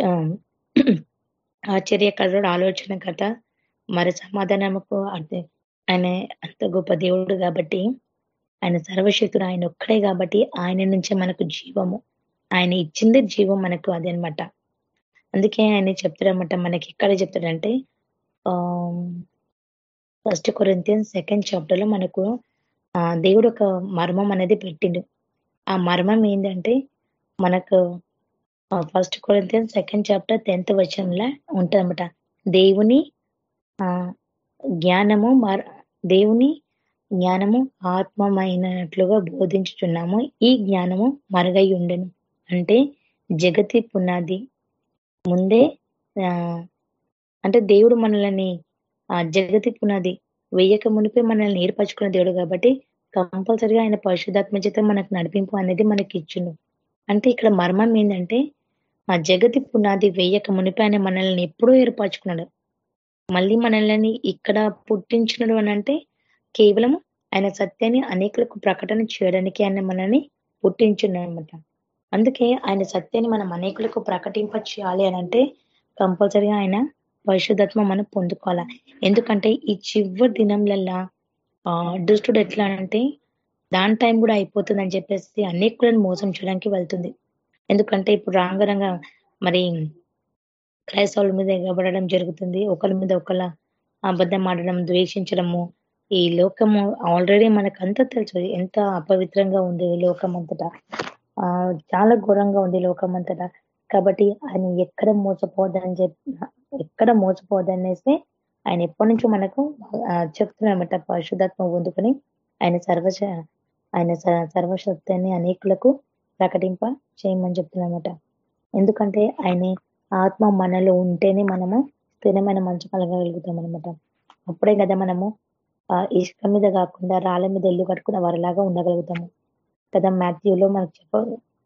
ఆశ్చర్యకరుడు ఆలోచనకర్త. మరి సమాధానముకు అర్థం ఆయన అంత గొప్ప దేవుడు కాబట్టి ఆయన సర్వశక్తుడు ఆయన ఒక్కడే కాబట్టి ఆయన నుంచే మనకు జీవము. ఆయన ఇచ్చింది జీవం మనకు అదనమాట. అందుకే ఆయన చెప్తాడనమాట మనకి ఎక్కడ చెప్తాడంటే ఆ ఫస్ట్ కొరింతియన్ సెకండ్ చాప్టర్లో మనకు ఆ దేవుడు ఒక మర్మం అనేది పెట్టిండు. ఆ మర్మం ఏంటంటే మనకు first Corinthian second chapter tenth వచనంలో ఉంటదన్నమాట. దేవుని ఆ జ్ఞానము దేవుని జ్ఞానము ఆత్మమైనట్లుగా బోధించుచున్నాము. ఈ జ్ఞానము మరుగై ఉండను. అంటే జగతి పునాది ముందే ఆ అంటే దేవుడు మనల్ని ఆ జగతి పునాది వెయ్యక మునిపే మనల్ని ఏర్పరచుకున్న దేవుడు కాబట్టి కంపల్సరిగా ఆయన పరిశుద్ధాత్మ చేత మనకు నడిపింపు అనేది మనకి ఇచ్చును. అంటే ఇక్కడ మర్మం ఏంటంటే ఆ జగతి పునాది వెయ్యక మునిపే ఆయన మనల్ని ఎప్పుడూ ఏర్పరచుకున్నాడు. మళ్ళీ మనల్ని ఇక్కడ పుట్టించినడు అని అంటే కేవలం ఆయన సత్యాన్ని అనేకులకు ప్రకటన చేయడానికి ఆయన మనల్ని పుట్టించున్నాడు అనమాట అందుకే ఆయన సత్యాన్ని మనం అనేకులకు ప్రకటింప చేయాలి అని అంటే కంపల్సరీగా ఆయన పరిశుద్ధత్వం మనం పొందుకోవాలా. ఎందుకంటే ఈ చివరి దినంలల్లా ఆ దుష్టుడు ఎట్లా అంటే దాని టైం కూడా అయిపోతుంది అని చెప్పేసి అనేకులను మోసం చేయడానికి వెళ్తుంది. ఎందుకంటే ఇప్పుడు రాంగరంగా మరి క్రైస్తవుల మీద ఎగబడడం జరుగుతుంది. ఒకరి మీద ఒకళ్ళ అబద్ధం ఆడడం ద్వేషించడము. ఈ లోకము ఆల్రెడీ మనకంతా తెలుసు. ఎంత అపవిత్రంగా ఉంది ఈ లోకం అంతటా ఆ చాలా ఘోరంగా ఉంది లోకం అంతటా. కాబట్టి ఆయన ఎక్కడ మోసపోవద్దని చెప్పి ఎక్కడ మోసపోవద్దనేసి ఆయన ఎప్పటి నుంచో మనకు చెప్తున్నారన్నమాట పరిశుధాత్మ పొందుకొని ఆయన సర్వ ఆయన సర్వశక్తిని అనేకులకు ప్రకటింప చేయమని చెప్తున్నమాట ఎందుకంటే ఆయన ఆత్మ మనలో ఉంటేనే మనము స్థిరమైన మంచు కలగలుగుతాం అనమాట అప్పుడే కదా మనము ఇసుక మీద కాకుండా రాళ్ళ మీద ఇల్లు కట్టుకున్న వారిలాగా ఉండగలుగుతాము. కదా మాథ్యూలో మనకు చెప్ప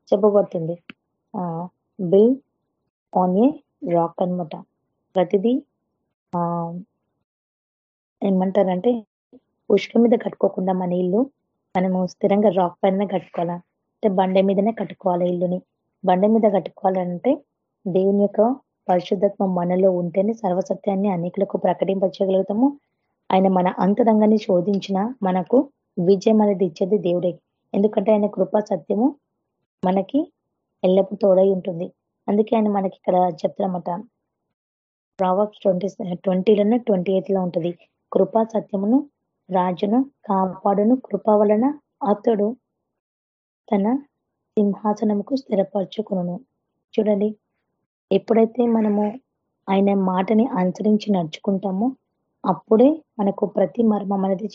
చెప్పబడుతుంది. బిల్ ఆన్ ఏ రాక్ అనమాట ప్రతిదీ ఆ ఏమంటారంటే ఉష్క మీద కట్టుకోకుండా మన ఇల్లు మనము స్థిరంగా రాక్ పైన కట్టుకోవాలా? అంటే బండ మీదనే కట్టుకోవాలి ఇల్లుని? బండ మీద కట్టుకోవాలంటే దేవుని యొక్క పరిశుద్ధత్వం మనలో ఉంటేనే సర్వసత్యాన్ని అనేకులకు ప్రకటింపచేయగలుగుతాము. ఆయన మన అంతరంగాన్ని శోధించిన మనకు విజయం అనేది ఇచ్చేది దేవుడే. ఎందుకంటే ఆయన కృపా సత్యము మనకి ఎల్లప్పుడూ తోడై ఉంటుంది. అందుకే ఆయన మనకి ఇక్కడ చెప్తారన్నమాట. ప్రావబ్స్ ట్వంటీ ట్వంటీలోనే ట్వంటీ ఎయిట్లో ఉంటుంది. కృపా సత్యమును రాజును కాపాడును కృప వలన అతడు తన సింహాసనముకు స్థిరపరచుకును చూడండి ఎప్పుడైతే మనము ఆయన మాటని అనుసరించి నడుచుకుంటామో అప్పుడే మనకు ప్రతి మర్మం అనేది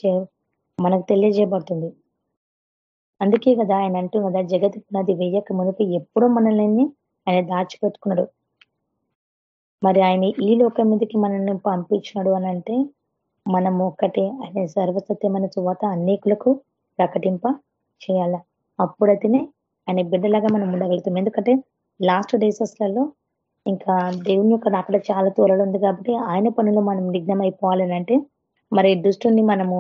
మనకు తెలియజేయబడుతుంది. అందుకే కదా ఆయన అంటూ కదా జగత్ పునాది వేయక మునిపి ఎప్పుడో మనల్ని ఆయన దాచిపెట్టుకున్నాడు. మరి ఆయన ఈ లోకం మీదకి మనల్ని పంపించినాడు అని అంటే మనము ఒక్కటే ఆయన సర్వసత్యమైన చువాత అనేకులకు ప్రకటింప చేయాల. అప్పుడైతేనే ఆయన బిడ్డలాగా మనం ఉండగలుగుతాం. ఎందుకంటే లాస్ట్ డేసెస్లలో ఇంకా దేవుని యొక్క అక్కడ చాలా త్వరలో ఉంది కాబట్టి ఆయన పనులు మనం నిఘ్నం అయిపోవాలని అంటే మరి దుష్టుని మనము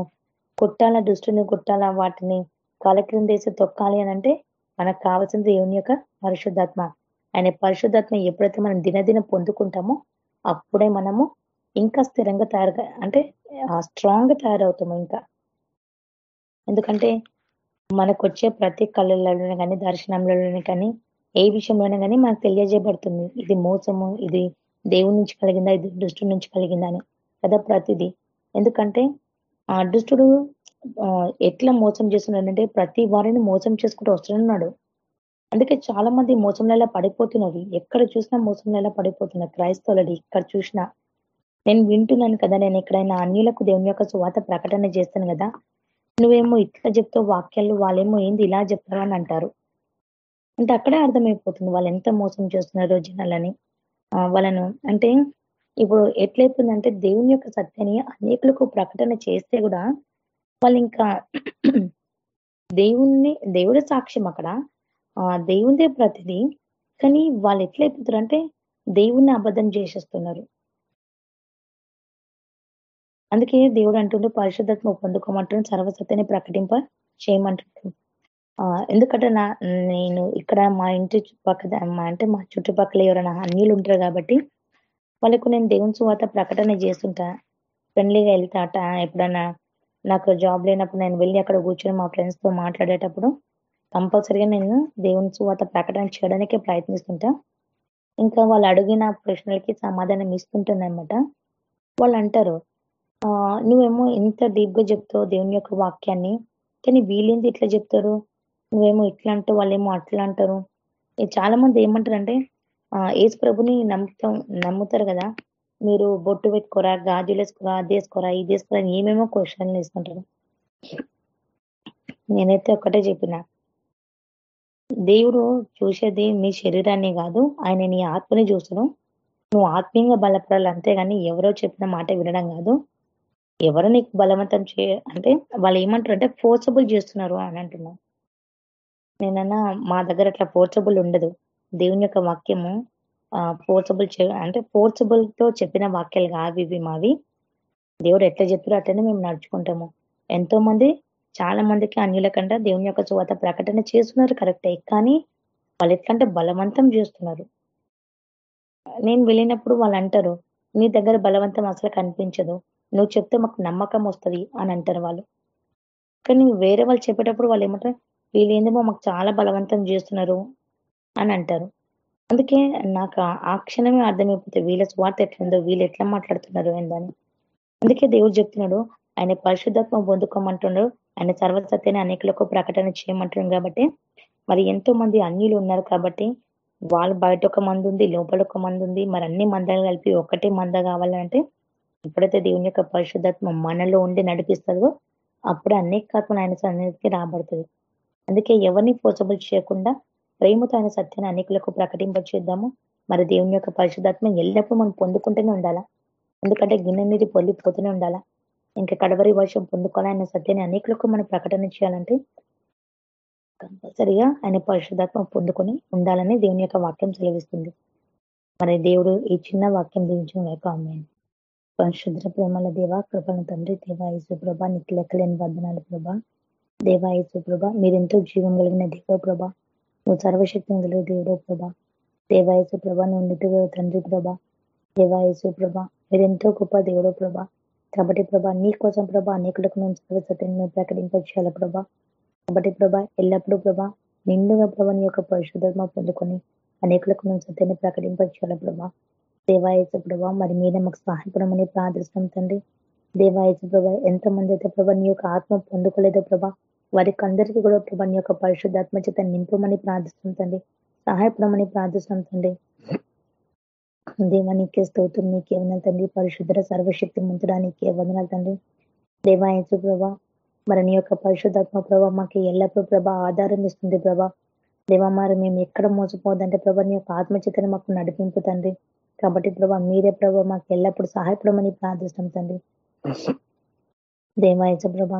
కొట్టాల దుష్టుని కొట్టాలా వాటిని కాలక్రిందేసి తొక్కాలి అని అంటే మనకు కావాల్సిన దేవుని యొక్క పరిశుద్ధాత్మ. ఆయన పరిశుద్ధాత్మ ఎప్పుడైతే మనం దినదిన పొందుకుంటామో అప్పుడే మనము ఇంకా స్థిరంగా తయారు అంటే స్ట్రాంగ్ తయారవుతాము ఇంకా. ఎందుకంటే మనకు వచ్చే ప్రతి కళలలోనే కానీ దర్శనంలోనే కానీ ఏ విషయంలోనే కానీ మనకు తెలియజేయబడుతుంది. ఇది మోసము ఇది దేవుడి నుంచి కలిగిందా ఇది దుష్టు నుంచి కలిగిందా అని. కదా ప్రతిదీ. ఎందుకంటే ఆ దుష్టుడు ఎట్లా మోసం చేస్తున్నాడంటే ప్రతి వారిని మోసం చేసుకుంటూ వస్తున్నాడు. అందుకే చాలా మంది మోసంలో పడిపోతున్నారు ఎక్కడ చూసినా మోసంలో పడిపోతున్నారు క్రైస్తవులది ఇక్కడ చూసినా. నేను వింటున్నాను కదా నేను ఎక్కడైనా అన్యులకు దేవుని యొక్క సువాత ప్రకటన చేస్తాను కదా. నువ్వేమో ఇట్లా చెప్తావు వాక్యాలు వాళ్ళేమో ఏంది ఇలా చెప్తారు అని అంటారు. అంటే అక్కడే అర్థమైపోతుంది వాళ్ళు ఎంత మోసం చేస్తున్నారో జనాలని. వాళ్ళను అంటే ఇప్పుడు ఎట్లయిపోయిందంటే దేవుని యొక్క సత్యాన్ని అనేకులకు ప్రకటన చేస్తే కూడా వాళ్ళు ఇంకా దేవుణ్ణి దేవుడి సాక్ష్యం అక్కడ. దేవుందే ప్రతిదీ కానీ వాళ్ళు ఎట్లయిపోతారు అంటే దేవుణ్ణి అబద్ధం చేసేస్తున్నారు. అందుకే దేవుడు అంటుండే పరిశుద్ధత్మ పొందుకోమంటున్నాడు సర్వసత్యని ప్రకటింప చేయమంటున్నాడు. ఎందుకంటే నా నేను ఇక్కడ మా ఇంటి చుట్టుపక్కల మా అంటే మా చుట్టుపక్కల ఎవరైనా అన్యులు ఉంటారు కాబట్టి వాళ్ళకు నేను దేవుని సువాత ప్రకటన చేస్తుంటా. ఫ్రెండ్లీగా వెళ్తాట ఎప్పుడన్నా నాకు జాబ్ లేనప్పుడు నేను వెళ్ళి అక్కడ కూర్చొని మా ఫ్రెండ్స్తో మాట్లాడేటప్పుడు కంపల్సరిగా నేను దేవుని సువాత ప్రకటన చేయడానికే ప్రయత్నిస్తుంటా. ఇంకా వాళ్ళు అడిగిన ప్రశ్నలకి సమాధానం ఇస్తుంటానమాట వాళ్ళు అంటారు నువ్వేమో ఇంత డీప్గా చెప్తావు దేవుని యొక్క వాక్యాన్ని కానీ వీళ్ళేంది ఇట్లా చెప్తారు? నువ్వేమో ఇట్లా అంటావు వాళ్ళేమో అట్లా అంటారు. చాలా మంది ఏమంటారంటే ఏసు ప్రభుని నమ్ముతాం నమ్ముతారు కదా మీరు బొట్టు పెట్టుకోరా గాజులు వేసుకోరా అది వేసుకోరా ఇది వేసుకోరా ఏమేమో క్వశ్చన్లు వేసుకుంటారు. నేనైతే ఒక్కటే చెప్పిన. దేవుడు చూసేది మీ శరీరాన్ని కాదు ఆయన నీ ఆత్మని చూసడం నువ్వు ఆత్మీయంగా బలపడాలి అంతేగాని ఎవరో చెప్పిన మాట వినడం కాదు. ఎవరు నీకు బలవంతం చే అంటే వాళ్ళు ఏమంటారు అంటే ఫోర్సబుల్ చేస్తున్నారు అని అంటున్నాను నేనన్నా మా దగ్గర అట్లా ఫోర్సబుల్ ఉండదు. దేవుని యొక్క వాక్యము ఫోర్సబుల్ అంటే ఫోర్సబుల్తో చెప్పిన వాక్యాలు కావి ఇవి మావి. దేవుడు ఎట్లా చెప్పారో అట్లనే మేము నడుచుకుంటాము. ఎంతో మంది చాలా మందికి అన్యుల కంటే దేవుని యొక్క చువత ప్రకటన చేస్తున్నారు కరెక్టే కానీ వాళ్ళు ఎట్లంటే బలవంతం చేస్తున్నారు. నేను వెళ్ళినప్పుడు వాళ్ళు అంటారు నీ దగ్గర బలవంతం అసలు కనిపించదు. నువ్వు చెప్తే మాకు నమ్మకం వస్తుంది అని అంటారు వాళ్ళు. కానీ వేరే వాళ్ళు చెప్పేటప్పుడు వాళ్ళు ఏమంటారు వీళ్ళు ఏందేమో మాకు చాలా బలవంతం చేస్తున్నారు అని అంటారు. అందుకే నాకు ఆ క్షణమే అర్థమైపోతే వీళ్ళ స్వార్థ ఎట్లుందో వీళ్ళు ఎట్లా మాట్లాడుతున్నారు ఏందని. అందుకే దేవుడు చెప్తున్నాడు ఆయన పరిశుద్ధత్వం పొందుకోమంటున్నాడు ఆయన సర్వసత్యాన్ని అనేకులకు ప్రకటన చేయమంటున్నాడు కాబట్టి మరి ఎంతో మంది అన్యులు ఉన్నారు కాబట్టి వాళ్ళు బయట ఒక మంది ఉంది లోపల ఒక మంది ఉంది మరి అన్ని మందాలు కలిపి ఒకటే మంద కావాలంటే ఎప్పుడైతే దేవుని యొక్క పరిశుద్ధత్వం మనలో ఉండి నడిపిస్తుందో అప్పుడు అనేక ఆత్మలు ఆయన సన్నిధికి రాబడుతుంది అందుకే ఎవరిని ఫోర్సబుల్ చేయకుండా ప్రేమతో ఆయన సత్యాన్ని అనేకులకు ప్రకటింపచేద్దాము మరి దేవుని యొక్క పరిశుధాత్మ ఎల్లప్పుడూ మనం పొందుకుంటూనే ఉండాలా? ఎందుకంటే గిన్నె మీద పొల్లిపోతూనే ఉండాలా? ఇంకా కడవరి వర్షం పొందుకోవాలన్న సత్యాన్ని అనేకులకు మనం ప్రకటన చేయాలంటే కంపల్సరిగా ఆయన పరిశుధాత్మ పొందుకొని ఉండాలని దేవుని యొక్క వాక్యం సెలవిస్తుంది. మరి దేవుడు ఈ చిన్న వాక్యం దీవించిన యొక్క అమ్మాయి పరిశుద్ర ప్రేమల దేవ కృపణ తండ్రి దేవాయసు ప్రభ నీకు లెక్కలేని వందనాలు ప్రభ. దేవాయసు ప్రభ మీరెంతో జీవం కలిగిన దేవ ప్రభ. నువ్వు సర్వశక్తి గల దేవుడో ప్రభ. దేవాయసు ప్రభ నువ్వు నిధుడు తండ్రి ప్రభ. దేవాయసు ప్రభ మీరెంతో గొప్ప దేవుడో ప్రభ. కాబట్టి ప్రభా నీ కోసం ప్రభా అనేకులకు మేము సర్వసత్యాన్ని ప్రకటించాలి ప్రభా. కాబట్టి ప్రభా ఎల్లప్పుడూ ప్రభా నిండుగా ప్రభా నీ యొక్క పరిశుద్ధమ పొందుకొని అనేకులకు మేము సత్యాన్ని ప్రకటించాలి ప్రభా. దేవాయసు ప్రభా మరి మీద మాకు సహాయపడమని ప్రార్థిస్తాం తండ్రి. దేవాయసు ప్రభా ఎంతమంది అయితే ప్రభా నీ యొక్క ఆత్మ పొందుకోలేదో ప్రభా వారికి అందరికీ కూడా ప్రభాని యొక్క పరిశుద్ధాత్మ చేత నింపమని ప్రార్థిస్తుంటండి సహాయపడమని ప్రార్థిస్తుంటండి తండ్రి. దేవా నీకే స్తోత్రం నీకే వందలు తండ్రి. పరిశుద్ధ సర్వశక్తి ముంచడానికి వందనాలు తండ్రి. దేవాయచు ప్రభా మరి నీ యొక్క పరిశుద్ధాత్మ ప్రభా మాకు ఎల్లప్పుడూ ప్రభా ఆధారం ఇస్తుంది ప్రభా. దేవా మరి మేము ఎక్కడ మోసపోదంటే ప్రభా నీ యొక్క ఆత్మచేతను మాకు నడిపింపు తండ్రి. కాబట్టి ప్రభా మీరే ప్రభా మాకు ఎల్లప్పుడు సహాయపడమని ప్రార్థిస్తాం తండ్రి. దేవాయచ ప్రభా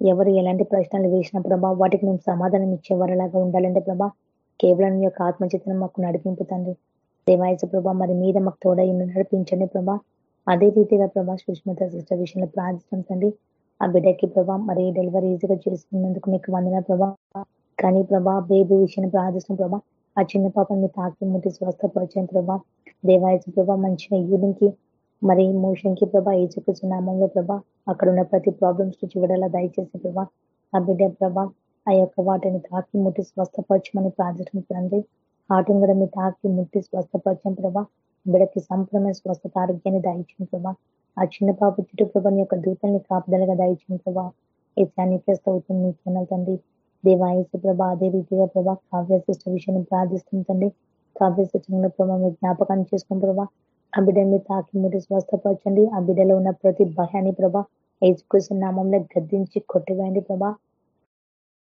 ఎవరు ఎలాంటి ప్రశ్నలు వేసిన ప్రభా వాటికి మేము సమాధానం ఇచ్చేవారిలాగా ఉండాలంటే ప్రభా కేవలం యొక్క ఆత్మచితనం మాకు నడిపింపు తండ్రి. దేవాయచ ప్రభా మరి మీద మాకు తోడై నడిపించండి ప్రభా. అదే రీతిగా ప్రభా సుష్మిత సిస్టర్ విషయంలో ప్రార్థిస్తాం తండ్రి. ఆ బిడ్డకి ప్రభా మరి డెలివరీ ఈజీగా చేసుకున్నందుకు మీకు వందన ప్రభా. కానీ ప్రభా బేబీ విషయాన్ని ప్రార్థిస్తాం ప్రభా. ఆ చిన్న పాపని తాకి ముట్టి స్వస్థపరిచాను ప్రభా. దేవాయసు ప్రభా మంచిగా యూరిన్కి మరి మోషన్ ప్రభా ఏజకృష్ణ నామంలో ప్రభా అక్కడ ఉన్న ప్రతి ప్రాబ్లమ్స్ నుంచి విడలా దయచేసి ప్రభా ఆ బిడ్డ ప్రభా ఆ యొక్క వాటిని తాకి ముట్టి స్వస్థపరచమని ప్రార్థించడం తండ్రి. హార్ట్ని కూడా మీ తాకి ముట్టి స్వస్థపరచం ప్రభా. బిడకి సంపూర్ణమైన స్వస్థత ఆరోగ్యాన్ని దాయించిన ప్రభా. ఆ చిన్న పాప చుట్టూ ప్రభాని యొక్క దూతల్ని కాపుదలుగా దాయించిన ప్రభా. ఈ శానికేస్త అవుతుంది నీ తండ్రి. దేవాయసు ప్రభా అదే రీతిగా ప్రభా కావ్య సిస్టర్ విషయాన్ని ప్రార్థిస్తుంది తండ్రి. కావ్య సిస్టంలో ప్రభా మీ జ్ఞాపకాన్ని చేసుకుని ప్రభా ఆ బిడ్డని తాకి ముట్టి స్వస్థపరచండి. ఆ బిడ్డలో ఉన్న ప్రతి భయాన్ని ప్రభా ఏసుకృష్ణ నామంలో గద్దించి కొట్టివేయండి ప్రభా.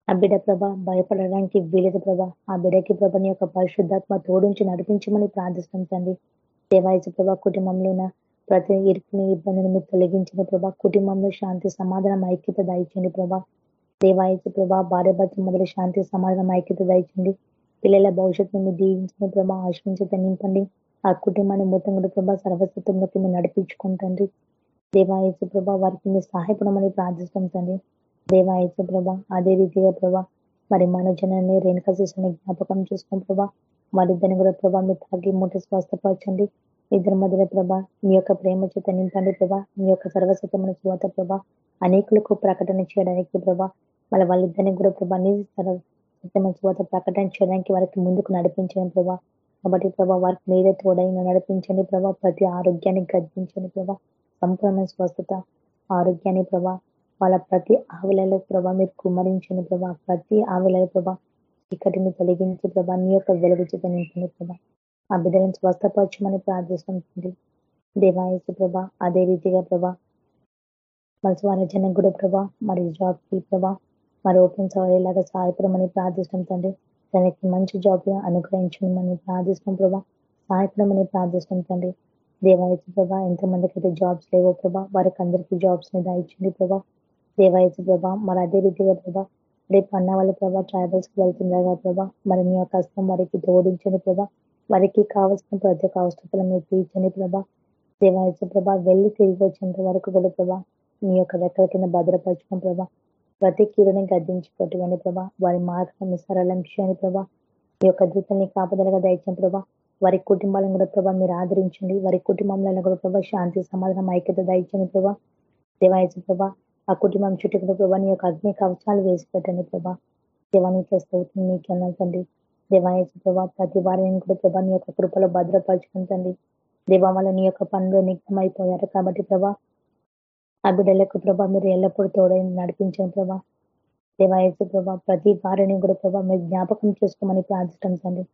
ఆ బిడ్డ ప్రభ భయపడడానికి వీలేదు ప్రభా. ఆ బిడ్డకి ప్రభని యొక్క పరిశుద్ధాత్మ తోడించి నడిపించమని ప్రార్థిస్తాం తండ్రి. దేవాయసు కుటుంబంలో ఉన్న ప్రతి ఇరుకుని ఇబ్బందిని మీరు తొలగించిన ప్రభా. కుటుంబంలో శాంతి సమాధానం ఐక్యత దాయించండి ప్రభా. దేవాయసు ప్రభా భార్య భర్త మొదలు శాంతి సమాధానం ఐక్యత దాయించండి పిల్లల భవిష్యత్తుని మీరు దీవించిన ప్రభా. ఆశ్రమించత నింపండి ఆ కుటుంబాన్ని మొత్తం కూడా ప్రభా సర్వసత్వంలోకి మీరు నడిపించుకుంటండి దేవాయసు ప్రభా వారికి మీరు సహాయపడమని ప్రార్థిస్తాం తండ్రి. దేవాయసు ప్రభా అదే రీతిగా ప్రభా మరి మన జనాన్ని జ్ఞాపకం చేసుకుని ప్రభా వారిద్దరిని కూడా ప్రభా మీరు తాగి ముట్టి స్వస్థపరచండి. ఇద్దరి మధ్యలో ప్రభా మీ యొక్క ప్రేమ చేత నింపండి ప్రభా. మీ యొక్క సర్వసత్యమైన చువత ప్రభా అనేకులకు ప్రకటన చేయడానికి ప్రభా మళ్ళీ వాళ్ళిద్దరిని కూడా ప్రభా నీ సత్యమైన చువత ప్రకటన చేయడానికి వారికి ముందుకు నడిపించడం ప్రభా. కాబట్టి ప్రభా వారికి మీరే తోడైన నడిపించండి ప్రభా ప్రతి ఆరోగ్యాన్ని గర్జించండి ప్రభా సంపూర్ణ స్వస్థత ఆరోగ్యాన్ని ప్రభా వాళ్ళ ప్రతి ఆవిలలో ప్రభా మీరు కుమరించండి ప్రభా ప్రతి ఆవిలలో ప్రభా చీకటిని తొలగించి ప్రభా నీ యొక్క వెలుగు చేత నింపండి ప్రభా ఆ బిడ్డలను స్వస్థపరచమని ప్రార్థిస్తుంది దేవాయసు ప్రభా అదే రీతిగా ప్రభా మలసి వారి జనం కూడా ప్రభా మరి జాబ్ ప్రభా మరి ఓపెన్ అయ్యేలాగా సహాయపడమని ప్రార్థిస్తుంది తనకి మంచి జాబ్ అనుగ్రహించమని ప్రార్థిస్తాం ప్రభా. సహాయపడమని ప్రార్థిస్తాం తండ్రి. దేవాయసు ప్రభా ఎంతమందికి అయితే జాబ్స్ లేవో ప్రభా వారికి అందరికీ జాబ్స్ మీద ఇచ్చింది ప్రభా. దేవాయసు ప్రభా మరి అదే రీతిగా ప్రభా రేపు అన్న వాళ్ళ ప్రభా ట్రావెల్స్కి వెళ్తుండగా ప్రభా మరి మీ యొక్క హస్తం వారికి తోడించండి ప్రభా. వారికి కావాల్సిన ప్రతి ఒక్క అవసరతలు మీరు తీర్చండి ప్రభా. దేవాయసు ప్రభా వెళ్ళి తిరిగి వచ్చేంత వరకు కూడా ప్రభా మీ యొక్క రెక్కల కింద భద్రపరచుకుని ప్రభా. ప్రతి కీడుని గద్దించి కొట్టుకోండి ప్రభా వారి మార్గం సరళం చేయండి ప్రభా ఈ యొక్క దూతల్ని కాపుదలగా దయచండి ప్రభా. వారి కుటుంబాలను కూడా ప్రభా మీరు ఆదరించండి. వారి కుటుంబంలో కూడా ప్రభా శాంతి సమాధానం ఐక్యత దయచండి ప్రభా. దేవాయసు ప్రభా ఆ కుటుంబం చుట్టూ కూడా ప్రభా నీ యొక్క అగ్ని కవచాలు వేసి పెట్టండి ప్రభా. దేవానికి అవుతుంది నీకు వెళ్ళండి దేవాయసు ప్రభా ప్రతి వారిని కూడా ప్రభా నీ యొక్క కృపలో భద్రపరచుకుంటండి దేవా వల్ల నీ యొక్క పనులు నిగ్నమైపోయారు కాబట్టి ప్రభా ఆ బిడ్డలకు ప్రభా మీరు ఎల్లప్పుడూ తోడైన నడిపించాను ప్రభా. దేవాయసు ప్రభా ప్రతి వారిని కూడా ప్రభా మీరు జ్ఞాపకం చేసుకోమని ప్రార్థిస్తాం తండ్రి.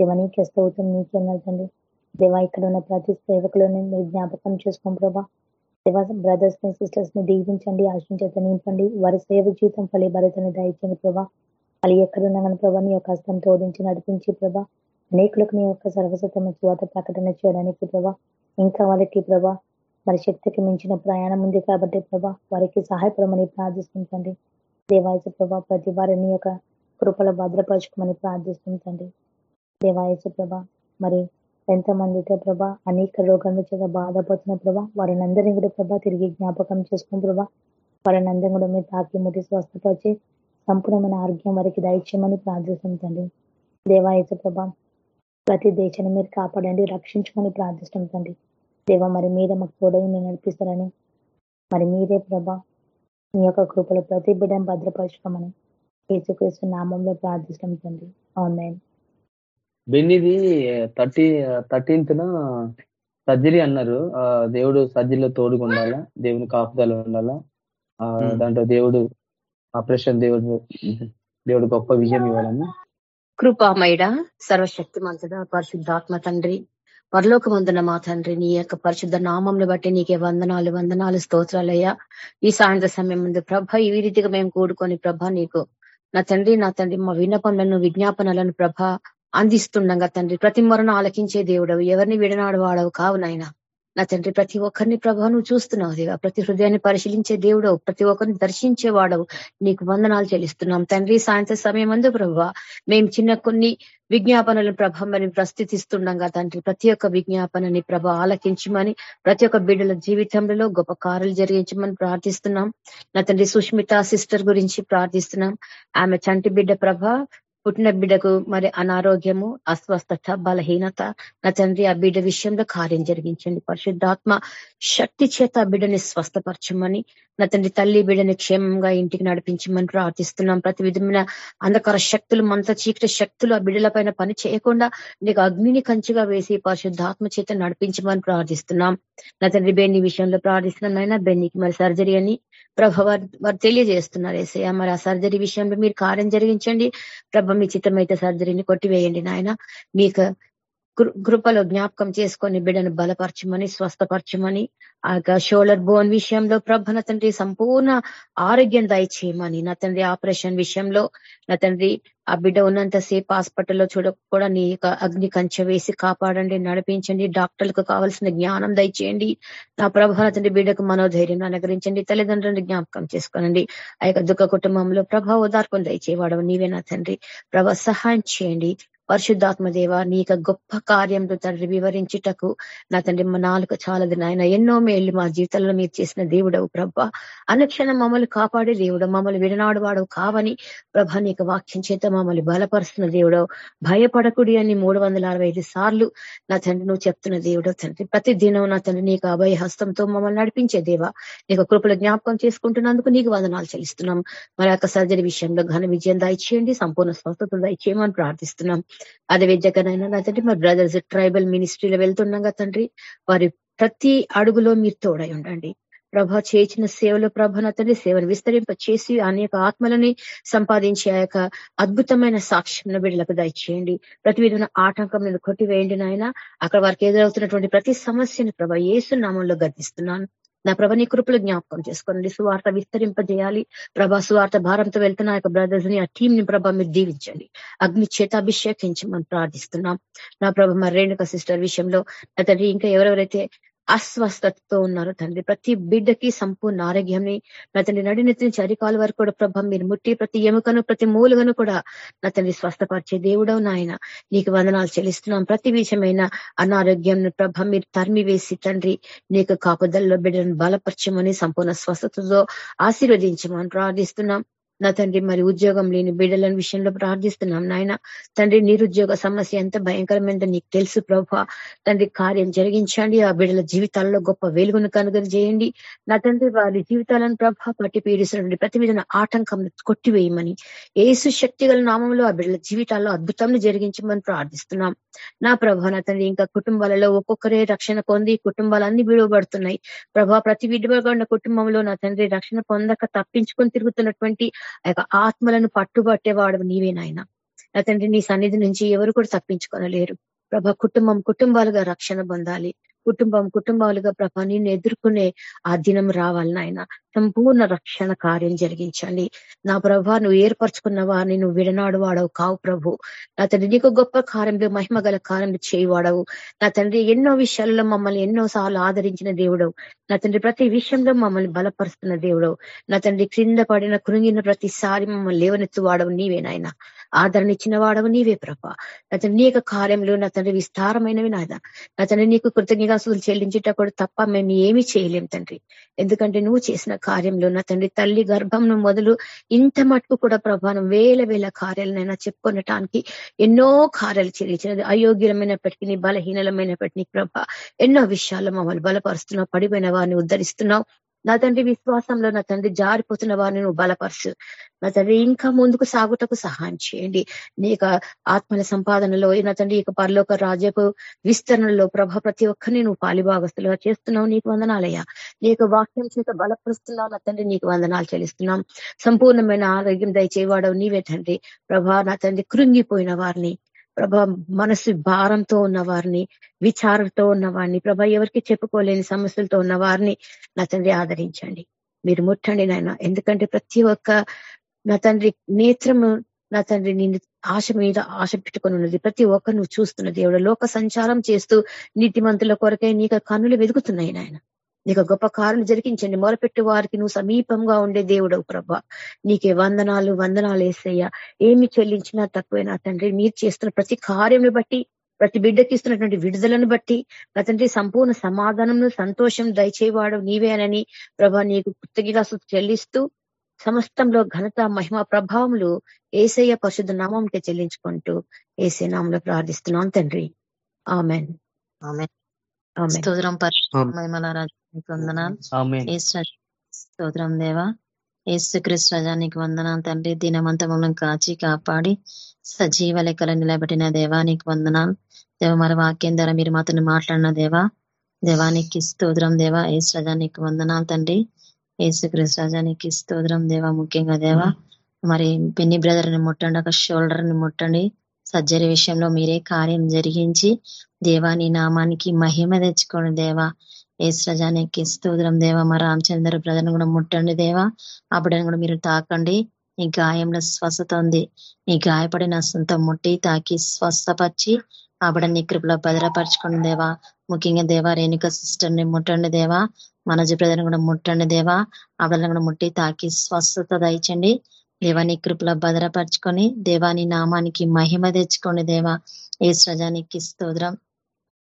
దేవ నీకే స్తోత్రం నీకే తండ్రి. దేవా ఇక్కడ ఉన్న ప్రతి సేవకులను మీరు జ్ఞాపకం చేసుకోండి ప్రభా. దేవా బ్రదర్స్ని సిస్టర్స్ని దీవించండి ఆశించేత నింపండి. వారి సేవ జీవితం ఫలి భరితని దయచండి ప్రభా. వాళ్ళు ఎక్కడున్నా కానీ ప్రభా నీ యొక్క హస్తం తోడించి నడిపించి ప్రభా అనేకులకు నీ యొక్క సర్వసతమ చువాత ప్రకటన చేయడానికి ప్రభా ఇంకా వాళ్ళకి ప్రభా మరి శక్తికి మించిన ప్రయాణం ఉంది కాబట్టి ప్రభా వారికి సహాయపడమని ప్రార్థిస్తుంటండి. దేవాయసు ప్రభా ప్రతి వారిని యొక్క కృపల భద్రపరచుకోమని ప్రార్థిస్తుంటండి. దేవాయసు ప్రభా మరి ఎంతమందితో ప్రభా అనేక రోగాల చేత బాధపడుతున్న ప్రభా వారిని అందరినీ కూడా ప్రభా తిరిగి జ్ఞాపకం చేసుకుని ప్రభా వారిని అందరం కూడా మీరు తాకి ముట్టి స్వస్థపరిచి సంపూర్ణమైన ఆరోగ్యం వారికి దయచేయమని ప్రార్థిస్తుంటండి. దేవాయసు ప్రభా ప్రతి దేశాన్ని మీరు కాపాడండి రక్షించమని ప్రార్థిస్తుంటండి. దేవ మరి మీద మాకు తోడై మీరు నడిపిస్తారని. మరి మీరే ప్రభా మీ యొక్క కృపలు ప్రతి బిడ్డను భద్రపరచుకోమని యేసుక్రీస్తు నామంలో ప్రార్థిస్తుంటండి ఆన్లైన్ బెన్నిది థర్టీ థర్టీన్త్ న సర్జరీ అన్నారు. ఆ, దేవుడు సర్జరీలో తోడుగా ఉండాలా దేవుని కాపుదల ఉండాలా? ఆ. దాంట్లో దేవుడు ఆపరేషన్ దేవుడు దేవుడు గొప్ప విజయం ఇవ్వాలని. కృపామయుడ సర్వశక్తి మంతుడ పరిశుద్ధాత్మ తండ్రి. పరలోకమందున మా తండ్రి నీ యొక్క పరిశుద్ధ నామంను బట్టి నీకే వందనాలు వందనాలు స్తోత్రాలయ్యా. ఈ సాయంత్ర సమయం ముందు ప్రభ ఈ రీతిగా మేము కూడుకొని ప్రభ నీకు నా తండ్రి నా తండ్రి మా విన్నపములను విజ్ఞాపనలను ప్రభ అందిస్తుండగా తండ్రి ప్రతి మరణ ఆలకించే దేవుడవు ఎవరిని విడనాడు వాడవు కావు నాయన. నా తండ్రి ప్రతి ఒక్కరిని ప్రభా నువ్వు చూస్తున్నావు దేవా. ప్రతి హృదయాన్ని పరిశీలించే దేవుడవు. ప్రతి ఒక్కరిని దర్శించే వాడవు నీకు వందనాలు చెల్లిస్తున్నాం. తండ్రి సాయంత్రం సమయం అందు ప్రభా మేము చిన్న కొన్ని విజ్ఞాపనలను ప్రభ మరి ప్రస్తుతిస్తుండగా తండ్రి ప్రతి ఒక్క విజ్ఞాపనని ప్రభ ఆలకించమని ప్రతి ఒక్క బిడ్డల జీవితంలో గొప్ప కార్యలు జరిగించమని ప్రార్థిస్తున్నాం. నా తండ్రి సుష్మిత సిస్టర్ గురించి ప్రార్థిస్తున్నాం. ఆమె చంటి బిడ్డ ప్రభ పుట్టిన బిడ్డకు మరి అనారోగ్యము అస్వస్థత బలహీనత నా తండ్రి ఆ బిడ్డ విషయంలో కార్యం జరిగించండి. పరిశుద్ధాత్మ శక్తి చేత ఆ బిడ్డని స్వస్థపరచమని నా తండ్రి తల్లి బిడ్డని క్షేమంగా ఇంటికి నడిపించమని ప్రార్థిస్తున్నాం. ప్రతి విధమైన అంధకార శక్తులు మంత చీకటి శక్తులు ఆ బిడ్డల పైన పని చేయకుండా నీకు అగ్నిని కంచిగా వేసి పరిశుద్ధాత్మ చేత నడిపించమని ప్రార్థిస్తున్నాం. నా తండ్రి బెన్ని విషయంలో ప్రార్థిస్తున్నాం. అయినా బెన్నికి మరి సర్జరీ అని ప్రభ వారు వారు తెలియజేస్తున్నారు. ఏసయ్య మరి ఆ సర్జరీ విషయంలో మీరు కార్యం జరిగించండి. ప్రభ మీ చిత్తమైతే సర్జరీని కొట్టివేయండి నాయన. మీకు కృపలో జ్ఞాపకం చేసుకొని బిడ్డను బలపరచమని స్వస్థపరచమని ఆ యొక్క షోల్డర్ బోన్ విషయంలో ప్రభ నా తండ్రి సంపూర్ణ ఆరోగ్యం దయచేయమని నా తండ్రి ఆపరేషన్ విషయంలో నా తండ్రి ఆ బిడ్డ ఉన్నంతసేపు హాస్పిటల్లో చూడకుండా నీ అగ్ని కంచె వేసి కాపాడండి నడిపించండి డాక్టర్లకు కావాల్సిన జ్ఞానం దయచేయండి. నా ప్రభ తండ్రి బిడ్డకు మనోధైర్యం అనుగ్రహించండి తల్లిదండ్రులను జ్ఞాపకం చేసుకోనండి. ఆ యొక్క దుఃఖ కుటుంబంలో ప్రభావ ఓదార్పును దయచేవాడు నీవే నా తండ్రి ప్రభ సహాయం చేయండి. పరిశుద్ధాత్మదేవ నీ యొక్క గొప్ప కార్యంలో తండ్రి వివరించుటకు నా తండ్రి మా నాలుక చాలదు నాయన. ఎన్నో మేళ్ళు మా జీవితంలో మీరు చేసిన దేవుడవు ప్రభ. అనుక్షణం మమ్మల్ని కాపాడే దేవుడు మమ్మల్ని విడనాడు వాడవు కావని ప్రభ నీకు వాక్యం చేత మమ్మల్ని బలపరుస్తున్న దేవుడవు. భయపడకుడి అని మూడు వందల అరవై ఐదు సార్లు నా తండ్రి నువ్వు చెప్తున్న దేవుడు తండ్రి. ప్రతి దినం నా తండ్రి నీకు అభయ హస్తంతో మమ్మల్ని నడిపించే దేవా. నీకు కృపల జ్ఞాపకం చేసుకుంటున్నందుకు నీకు వందనాలు చెల్లిస్తున్నాం. మరి యొక్క సర్జరీ విషయంలో ఘన విజయం దయచేయండి సంపూర్ణ స్వస్థత దయచేయమని ప్రార్థిస్తున్నాం. అదే విద్యకనైనా నా తండ్రి మరి బ్రదర్స్ ట్రైబల్ మినిస్ట్రీలో వెళ్తున్నాగా తండ్రి. వారి ప్రతి అడుగులో మీరు తోడై ఉండండి. ప్రభ చేసిన సేవలో ప్రభ నా తండ్రి సేవను విస్తరింప చేసి అనేక ఆత్మలని సంపాదించే ఆ యొక్క అద్భుతమైన సాక్ష్యం బిడ్డలకు దయచేయండి. ప్రతి విధమైన ఆటంకం నేను కొట్టివేయండి నాయన. అక్కడ వారికి ఎదురవుతున్నటువంటి ప్రతి సమస్యను ప్రభ ఏసు నామంలో గర్దిస్తున్నాను నా ప్రభ నీ కృపలు జ్ఞాపకం చేసుకోండి సువార్త విస్తరింపజేయాలి. ప్రభా సువార్త భారంతో వెళ్తున్న ఆ యొక్క బ్రదర్స్ని ఆ టీం ని ప్రభా మీరు దీవించండి. అగ్ని చేత మనం ప్రార్థిస్తున్నాం. నా ప్రభ మరి రేణుక సిస్టర్ విషయంలో అతడి ఇంకా ఎవరెవరైతే అస్వస్థతతో ఉన్నారు తండ్రి. ప్రతి బిడ్డకి సంపూర్ణ ఆరోగ్యంని నా తండ్రి నడినెత్తిన నుంచి వరకు కూడా ప్రభ మీరు ముట్టి ప్రతి ఎముకను ప్రతి మూలుగను కూడా నా తండ్రి స్వస్థపరిచే దేవుడవు నాయన. నీకు వందనాలు చెల్లిస్తున్నాం. ప్రతి విషయమైన అనారోగ్యం ప్రభ మీరు తరిమి వేసి తండ్రి నీకు కాపుదల్లో బిడ్డను బలపరచమని సంపూర్ణ స్వస్థతతో ఆశీర్వదించమని ప్రార్థిస్తున్నాం. నా తండ్రి మరి ఉద్యోగం లేని బిడ్డల విషయంలో ప్రార్థిస్తున్నాం నాయన. తండ్రి నిరుద్యోగ సమస్య ఎంత భయంకరమైందో నీకు తెలుసు ప్రభా. తండ్రి కార్యం జరిగించండి. ఆ బిడ్డల జీవితాల్లో గొప్ప వెలుగును కనుగొని చేయండి. నా తండ్రి వారి జీవితాలను ప్రభా పట్టి పీడిస్తున్నటువంటి ప్రతి విధమైన ఆటంకం కొట్టివేయమని. ఏసు శక్తి గల నామంలో ఆ బిడ్డల జీవితాల్లో అద్భుతం జరిగించమని ప్రార్థిస్తున్నాం. నా ప్రభా నా తండ్రి ఇంకా కుటుంబాలలో ఒక్కొక్కరే రక్షణ పొంది కుటుంబాలన్నీ విడువబడుతున్నాయి. ప్రభా ప్రతి విడువబడిన కుటుంబంలో నా తండ్రి రక్షణ పొందక తప్పించుకొని తిరుగుతున్నటువంటి ఆ యొక్క ఆత్మలను పట్టుబట్టేవాడు నీవే నాయన. నా తండ్రి నీ సన్నిధి నుంచి ఎవరు కూడా తప్పించుకోనలేరు. ప్రభ కుటుంబం కుటుంబాలుగా రక్షణ పొందాలి. కుటుంబం కుటుంబాలుగా ప్రభ నిన్ను ఎదుర్కొనే ఆ దినం రావాలి నాయన. సంపూర్ణ రక్షణ కార్యం జరిగించండి నా ప్రభా నువ్వు ఏర్పరచుకున్న వారిని నువ్వు విడనాడు వాడవు కావు ప్రభు. నా తండ్రి నీకు గొప్ప కార్యంలో మహిమ గల కార్యంలో చేయవాడవు. నా తండ్రి ఎన్నో విషయాలలో మమ్మల్ని ఎన్నో సార్లు ఆదరించిన దేవుడు నా తండ్రి ప్రతి విషయంలో మమ్మల్ని బలపరుస్తున్న దేవుడు నా తండ్రి క్రింద పడిన కృంగిన ప్రతిసారి మమ్మల్ని లేవనెత్తు వాడవు నీవే నాయన. ఆదరణ ఇచ్చిన వాడవు నీవే ప్రభా. నా తండ్రి నీ యొక్క కార్యంలో నా తండ్రి విస్తారమైనవి నాయన. నా తండ్రి నీకు కృతజ్ఞతాసులు చెల్లించేటప్పుడు తప్ప మేము ఏమీ చేయలేం తండ్రి. ఎందుకంటే నువ్వు చేసిన కార్యంలో నా తండ్రి తల్లి గర్భంను మొదలు ఇంత మటుకు కూడా ప్రభావం వేల వేల కార్యాలనైనా చెప్పుకొనటానికి ఎన్నో కార్యాలు చేయించినది. అయోగ్యమైనప్పటికీ బలహీనమైనప్పటికీ ప్రభ ఎన్నో విషయాలు మమ్మల్ని బలపరుస్తున్నావు పడిపోయిన వారిని ఉద్ధరిస్తున్నావు. నా తండ్రి విశ్వాసంలో నా తండ్రి జారిపోతున్న వారిని నువ్వు బలపరచు. నా తండ్రి ఇంకా ముందుకు సాగుటకు సహాయం చేయండి. నీ యొక్క ఆత్మల సంపాదనలో నా తండ్రి ఇక పరలోక రాజ్యపు విస్తరణలో ప్రభ ప్రతి ఒక్కరిని నువ్వు పాలిభాగస్తులుగా చేస్తున్నావు. నీకు వందనాలయ్యా. నీ యొక్క వాక్యం చేత బలపరుస్తున్నావు. నా తండ్రి నీకు వందనాలు చెల్లిస్తున్నాం. సంపూర్ణమైన ఆరోగ్యం దయచేవాడవు నీవే తండ్రి. ప్రభా నా తండ్రి కృంగిపోయిన వారిని ప్రభ మనసు భారంతో ఉన్న వారిని విచారంతో ఉన్న వారిని ప్రభ ఎవరికి చెప్పుకోలేని సమస్యలతో ఉన్న వారిని నా తండ్రి ఆదరించండి. మీరు ముట్టండి నాయన. ఎందుకంటే ప్రతి ఒక్క నా తండ్రి నేత్రము నా తండ్రి నిన్ను ఆశ మీద ఆశ పెట్టుకొని ఉన్నది. ప్రతి ఒక్కరు నువ్వు చూస్తున్నది ఎవడ లోక సంచారం చేస్తూ నీతిమంతుల కొరకై నీకు కన్నులు వెతుకుతున్నాయి నాయన. నీకు గొప్ప కారణం జరిగించండి. మొరపెట్టు వారికి నువ్వు సమీపంగా ఉండే దేవుడు ప్రభ. నీకే వందనాలు వందనాలు వేసయ్యా ఏమి చెల్లించినా తక్కువైనా తండ్రి మీరు చేస్తున్న ప్రతి కార్యం బట్టి ప్రతి బిడ్డకి ఇస్తున్నటువంటి విడుదలను బట్టి నా తండ్రి సంపూర్ణ సమాధానం సంతోషం దయచేవాడు నీవేనని ప్రభా నీకు కృతజ్ఞత చెల్లిస్తూ సమస్తంలో ఘనత మహిమ ప్రభావములు ఏసయ్య పరిశుద్ధ నామంకే చెల్లించుకుంటూ ఏసే నామంలో ప్రార్థిస్తున్నాం తండ్రి. ఆమెన్. ఆమె ఆమెన్. స్తోత్రం పరిశుభ్రమల రాజానికి వందనాలు స్తోత్రం దేవా. ఏసు క్రిస్తు రజానికి వందనాలు తండ్రి. దినమంతా మమ్మల్ని కాచి కాపాడి సజీవ లెక్కలు నిలబెట్టిన దేవానికి వందనాలు. దేవ మరి వాక్యం ద్వారా మీరు మాతో మాట్లాడిన దేవా. దేవానికి స్తోత్రం దేవా. ఏసు రజానికి వందనాలు తండ్రి. ఏసు క్రిస్తు రజానికి స్తోత్రం దేవా ముఖ్యంగా దేవా. మరి పిన్ని బ్రదర్ని ముట్టండి ఒక షోల్డర్ని ముట్టండి. సర్జరీ విషయంలో మీరే కార్యం జరిగించి దేవా నీ నామానికి మహిమ తెచ్చుకోండి దేవా. ఏసుజానికి స్తోత్రం దేవా. మా రామచంద్ర బ్రదర్ని కూడా ముట్టండి దేవా. అప్పుడని కూడా మీరు తాకండి. నీ గాయంలో స్వస్థత ఉంది. నీ గాయపడిన సొంత ముట్టి తాకి స్వస్థపరిచి ఆ నీ కృపలో భద్రపరచుకోండి దేవా. ముఖ్యంగా దేవా రేణుక సిస్టర్ని ముట్టండి దేవా. మనజ బ్రదర్ని కూడా ముట్టండి దేవా. ఆ కూడా ముట్టి తాకి స్వస్థత దయచండి. దేవాని కృపలో భద్రపరచుకొని దేవాని నామానికి మహిమ తెచ్చుకోండి దేవా. ఏ సజానికి స్తోత్రం.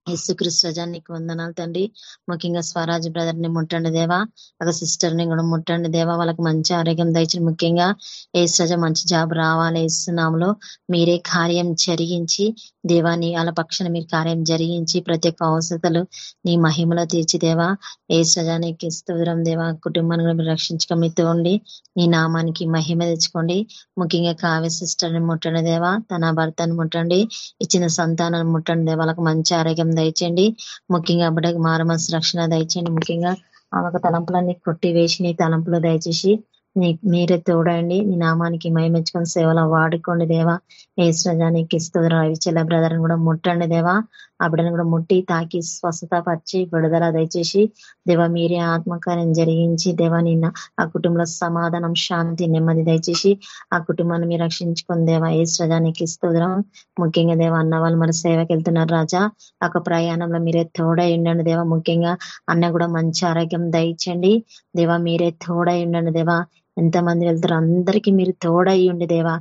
యేసుక్రీస్తు రజానికి వందనాలు తండ్రి. ముఖ్యంగా స్వరాజ్ బ్రదర్ని ముట్టండి దేవా. ఒక సిస్టర్ని కూడా ముట్టండి దేవా. వాళ్ళకి మంచి ఆరోగ్యం దయచండి ముఖ్యంగా ఏసు మంచి జాబ్ రావాలి ఇస్తున్నాంలో మీరే కార్యం జరిగించి దేవాని అలా పక్షణ మీరు కార్యం జరిగించి ప్రతి ఒక్క అవసరతలు నీ మహిమలో తీర్చి దేవా ఏ సజానికి స్తూరం దేవా. కుటుంబాన్ని కూడా మీరు మీతో ఉండి నీ నామానికి మహిమ తెచ్చుకోండి. ముఖ్యంగా కావ్య సిస్టర్ని ముట్టండి దేవా. తన భర్తను ముట్టండి. ఇచ్చిన సంతానాన్ని ముట్టండి దేవా. మంచి ఆరోగ్యం దయచేయండి. ముఖ్యంగా బిడ్డకి మారమస్ రక్షణ దయచేయండి. ముఖ్యంగా ఆమెకు తలంపులన్నీ కొట్టి వేసి నీ తలంపులు దయచేసి నీ మీరే తోడండి. నీ నామానికి మహిమించుకొని సేవలో వాడుకోండి దేవా. ఏసుజానికి ఇస్తుంది రవిచల బ్రదర్ కూడా ముట్టండి దేవా. ఆ బిడ్డను కూడా ముట్టి తాకి స్వస్థత పరిచి విడుదల దయచేసి దేవ మీరే ఆత్మకార్యం జరిగించి దేవా నిన్న ఆ కుటుంబంలో సమాధానం శాంతి నెమ్మది దయచేసి ఆ కుటుంబాన్ని మీరు రక్షించుకుని దేవా ఏ సజానికి ఇస్తున్నాం ముఖ్యంగా దేవ అన్న వాళ్ళు మరి సేవకి వెళ్తున్నారు రాజా. ఒక ప్రయాణంలో మీరే తోడై ఉండండి దేవా. ముఖ్యంగా అన్న కూడా మంచి ఆరోగ్యం దయచండి దేవా మీరే తోడై ఉండండి దేవా. ఎంతమంది వెళ్తారో అందరికీ మీరు తోడై ఉండి దేవా.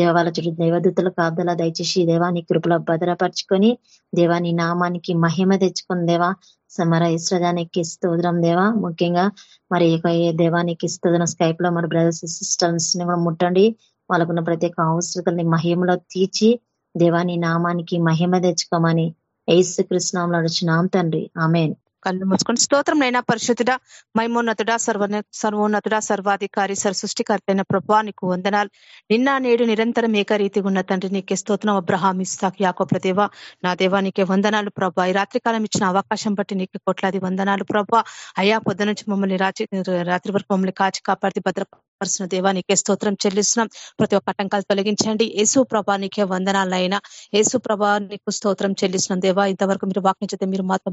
దేవాల చుట్టూ దేవదూతలు కాపుదల దయచేసి దేవా నీ కృపలో భద్రపరుచుకొని దేవా నీ నామానికి మహిమ తెచ్చుకుని దేవా సమర ఇస్రదానికి స్తోత్రం దేవా. ముఖ్యంగా మరి దేవానికి స్తోత్రం స్కైప్లో మరి బ్రదర్స్ సిస్టర్స్ని కూడా ముట్టండి. వాళ్ళకున్న ప్రత్యేక అవసరతల్ని మహిమలో తీర్చి దేవాని నామానికి మహిమ తెచ్చుకోమని ఏసు కృష్ణంలో నడుచున్నాం తండ్రి. ఆమెన్. కళ్ళు మూసుకొని స్తోత్రం నైనా పరిశుద్ధుడ మైమోన్నతుడ సర్వ సర్వోన్నతుడ సర్వాధికారి సర్ సృష్టికర్తైన ప్రభా నీకు వందనాలు. నిన్న నేడు నిరంతరం ఏకరీతిగా ఉన్న తండ్రి నీకే స్తోత్రం. అబ్రహాం ఇస్తాక్ యాకో దేవ నా దేవా నీకే వందనాలు ప్రభా. ఈ రాత్రికాలం ఇచ్చిన అవకాశం బట్టి నీకు కోట్లాది వందనాలు ప్రభా. అయ్యా పొద్దు నుంచి మమ్మల్ని రాత్రి రాత్రి వరకు మమ్మల్ని కాచి కాపాడి భద్రపరుచిన దేవా నీకే స్తోత్రం చెల్లిస్తున్నాం. ప్రతి ఒక్క ఆటంకాలు తొలగించండి. యేసు ప్రభా నీకే వందనాలైనా. యేసు ప్రభా నీకు స్తోత్రం చెల్లిస్తున్నాం దేవా. ఇంతవరకు మీరు వాకించితే మీరు మాతో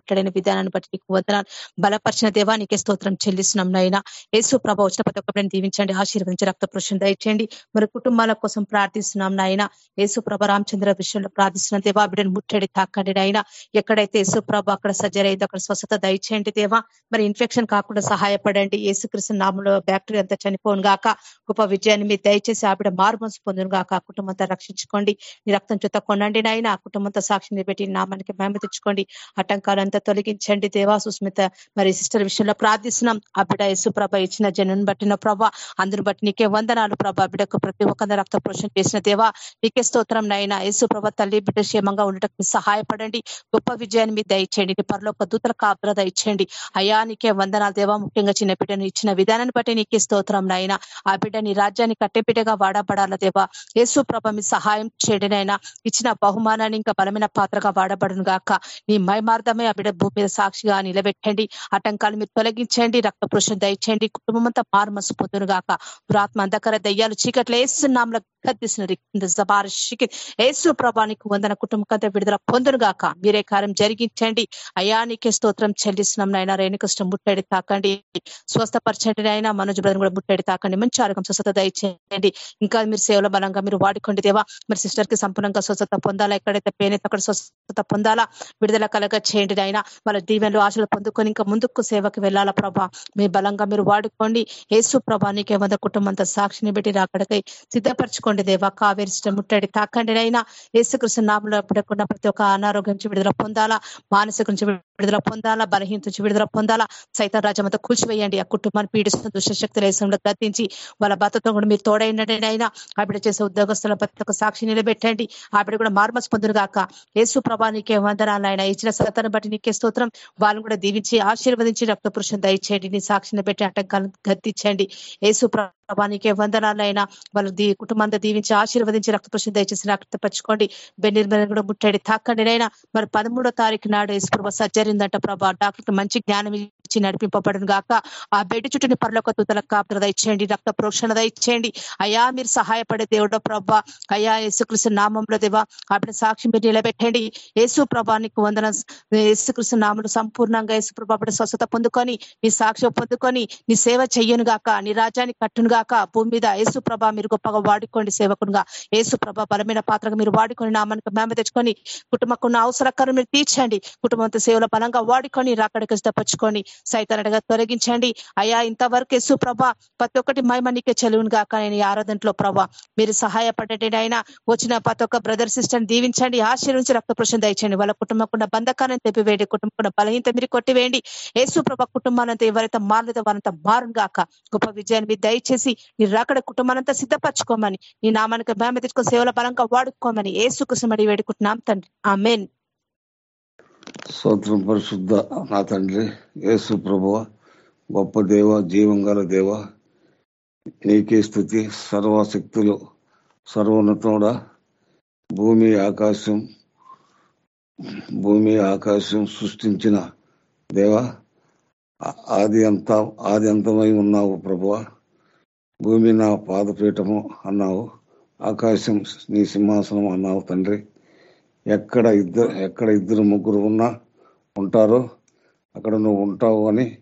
మాట్లాడిన విధానాన్ని బట్టి నీకు వదనాలు. బలపరిచిన దేవా నీకే స్తోత్రం చెల్లిస్తున్నాం నాయన. యేసు ప్రభ వచ్చిన ప్రతి ఒక్కరిని దీవించండి ఆశీర్వదించి రక్త పురుషం దయచేయండి. మరి కుటుంబాల కోసం ప్రార్థిస్తున్నాం నాయన. యేసు ప్రభ రామచంద్ర విషయంలో ప్రార్థిస్తున్నాం దేవా బిడ్డను ముట్టడి తాకండి నాయన. ఎక్కడైతే యేసు ప్రభ అక్కడ సర్జరీ అక్కడ స్వస్థత దయచేయండి దేవా. మరి ఇన్ఫెక్షన్ కాకుండా సహాయపడండి. యేసుకృష్ణ నామంలో బ్యాక్టీరియా అంతా చనిపోను గాక. గొప్ప విజయాన్ని మీరు దయచేసి ఆవిడ మారుమనసు పొందును గాక. ఆ కుటుంబంతో రక్షించుకోండి. నీ రక్తం చుత్త కొనండి నాయన. ఆ కుటుంబంతో సాక్షిని పెట్టి నామానికి మేమ తెచ్చుకోండి. ఆటంకాలను అంతా తొలగించండి. దేవా సుస్మిత మరి సిస్టర్ విషయంలో ప్రార్థిస్తున్నాం. ఆ బిడ్డ యేసుప్రభ ఇచ్చిన జనుని బట్టిన ప్రభ అందరిని బట్టి నీకే వందనాలు ప్రభ. బిడ్డకు ప్రతి ఒక్కరి రక్త పోషణ చేసిన దేవా నీకే స్తోత్రం నాయన. యేసు తల్లి బిడ్డ క్షేమంగా ఉండటం సహాయపడండి. గొప్ప విజయాన్ని మీద దయచేయండి నీ పరలోక దూతల కాపుర దయచేయండి. అయ్యా నీకే వందనాలు దేవా. ముఖ్యంగా చిన్న బిడ్డను ఇచ్చిన విధానాన్ని బట్టి నీకే స్తోత్రం నాయన. ఆ బిడ్డ నీ రాజ్యాన్ని కట్టెబిడ్డగా వాడబడాల దేవా. యేసుప్రభ మీ సహాయం చేయడం ఇచ్చిన బహుమానాన్ని ఇంకా బలమైన పాత్రగా వాడబడును గాక. నీ మైమార్దమే ఆ బిడ్డ భూమి మీద సాక్షిగా నిలబెట్టండి. ఆటంకాలు మీరు తొలగించండి. రక్త పురుషం దయచేయండి. కుటుంబం అంతా మారుమసు పొందును గాక పురాత్మ అంధకర దయ్యాలు చీకట్లు వేస్తున్నాంలో కత్తిసిన జబార్షికి యేసు ప్రభానికి వందన కుటుంబ కంటే విడుదల పొందునుగాక. మీరే కార్యం జరిగించండి. అయా నీకే స్తోత్రం చెల్లిస్తున్నాం నాయన. రేణుకృష్ణ ముట్టడి తాకండి. స్వస్థపరచండి నాయన. మనోజ్ బ్రదర్ కూడా ముట్టడి తాకండి. మంచి ఆరోగ్యం స్వస్థత దయచేయండి. ఇంకా మీరు సేవల బలంగా మీరు వాడుకోండి దేవా. మరి సిస్టర్కి సంపూర్ణంగా స్వస్థత పొందాలా? ఎక్కడైతే పేనైతే అక్కడ స్వస్థత పొందాలా? విడుదల కలగ చేయండి ఆయన వాళ్ళ దీవెనలు ఆశలు పొందుకొని ఇంకా ముందుకు సేవకు వెళ్ళాలా ప్రభా? మీ బలంగా మీరు వాడుకోండి. యేసు ప్రభానికి వంద కుటుంబంతో సాక్షిని పెట్టి రాకడకై సిద్ధపరచుకోండి. దేవా. కావేరిసిన ముట్టడి తాకండి అయినా యేసుకృష్ణ నామంలో పడకుండా ప్రతి ఒక్క అనారోగ్యం నుంచి విడుదల పొందాలా. మానసిక నుంచి విడుదల పొందాలా? బలహీనత నుంచి విడుదల పొందాలా? సైతం రాజ్యంతో కూల్చివేయండి. ఆ కుటుంబాన్ని పీడిస్తున్న దుష్టశక్తుల దేశంలో గద్దించి వాళ్ళ భర్తతో కూడా మీరు తోడైనట్టు అయినా ఆవిడ చేసే ఉద్యోగస్తుల ప్రతి సాక్షి నిలబెట్టండి. ఆవిడ కూడా మార్మస్ పొందును గాక. యేసు ప్రభా నీకే వందనాలు ఆయన ఇచ్చిన సతను బట్టి నీకే స్తోత్రం. వాళ్ళని కూడా దీవించి ఆశీర్వదించి రక్త పురుషం దయచేయండి. నీ సాక్షిని పెట్టి ఆటంకాలను గద్దించండి. యేసు ప్రభానికే వందనాలు అయినా వాళ్ళు దీ కుటుంబంతో దీవించి ఆశీర్వదించి రక్త పురుషం దయచేసి రక్తపరచుకోండి బెన్నిర్మల కూడా ముట్టడి. తాకండి నైనా మరి పదమూడో తారీఖు నాడు యేసు ప్రభా సర్జరీ జరిగిందంట ప్రభా. డాక్టర్ మంచి జ్ఞానం ఇచ్చి నడిపింపబడను గాక. ఆ బిడ్డ చుట్టూని పరలోక తూతల కాపుర దయచేయండి రక్త ప్రోక్షణ దయచేయండి అయా మీరు సహాయపడే దేవుడో ప్రభా. అయా యేసుకృష్ణ నామంలో దేవా ఆవిడ సాక్షి మీరు నిలబెట్టండి. యేసు ప్రభానికి వందన. యేసుకృష్ణ నామలు సంపూర్ణంగా యేసు ప్రభా ప్రభావిడ స్వస్థత పొందుకొని నీ సాక్షి పొందుకొని నీ సేవ చెయ్యను గాక. నీ రాజ్యాన్ని కట్టును గాక. భూమి మీద యేసు ప్రభ మీరు గొప్పగా వాడుకోండి సేవకునిగా. యేసు ప్రభ బలమైన పాత్రగా మీరు వాడుకొని నామానికి మేమ తెచ్చుకొని కుటుంబకున్న అవసరకరం మీరు తీర్చండి. కుటుంబంతో సేవల బలంగా వాడుకొని రాకడికి సిద్ధపరచుకొని సైతానడగా తొలగించండి. అయ్యా ఇంతవరకు ఎసు ప్రభ ప్రతి ఒక్కటి మైమనికే చెలువును గాక నేను ఆరాధనలో ప్రభా మీరు సహాయపడండి ఆయన వచ్చిన ప్రతి ఒక్క బ్రదర్ సిస్టర్ దీవించండి ఆశీర్వించి రక్త పురుషం దయచండి వాళ్ళ కుటుంబకుండా బంధకాన్ని తెప్పివేయండి కుటుంబం బలహీనత మీరు కొట్టివేయండి యేసు ప్రభ కుటుంబాలంతా ఎవరైతే మారలేదో వారంతా మారును గాక. గొప్ప విజయాన్ని మీరు దయచేసి మీరు రాకడ కుటుంబాలంతా సిద్ధపరచుకోమని నీ నామానికి మేమ తెచ్చుకొని సేవల బలంగా వాడుకోమని ఏసు కుసమడి వేడుకుంటున్నాం తండ్రి. ఆ మెయిన్ స్తోత్రం పరిశుద్ధ నా తండ్రి యేసు ప్రభువ గొప్ప దేవ జీవం గల దేవ నీకే స్థుతి. సర్వశక్తులు సర్వోన్నతోడ భూమి ఆకాశం భూమి ఆకాశం సృష్టించిన దేవ ఆది అంత ఆది అంతమై ఉన్నావు ప్రభువ. భూమి నా పాదపీఠము అన్నావు ఆకాశం నీ సింహాసనం అన్నావు తండ్రి. ఎక్కడ ఇద్దరు ఎక్కడ ఇద్దరు ముగ్గురు ఉన్నా ఉంటారో అక్కడ నువ్వు ఉంటావు అని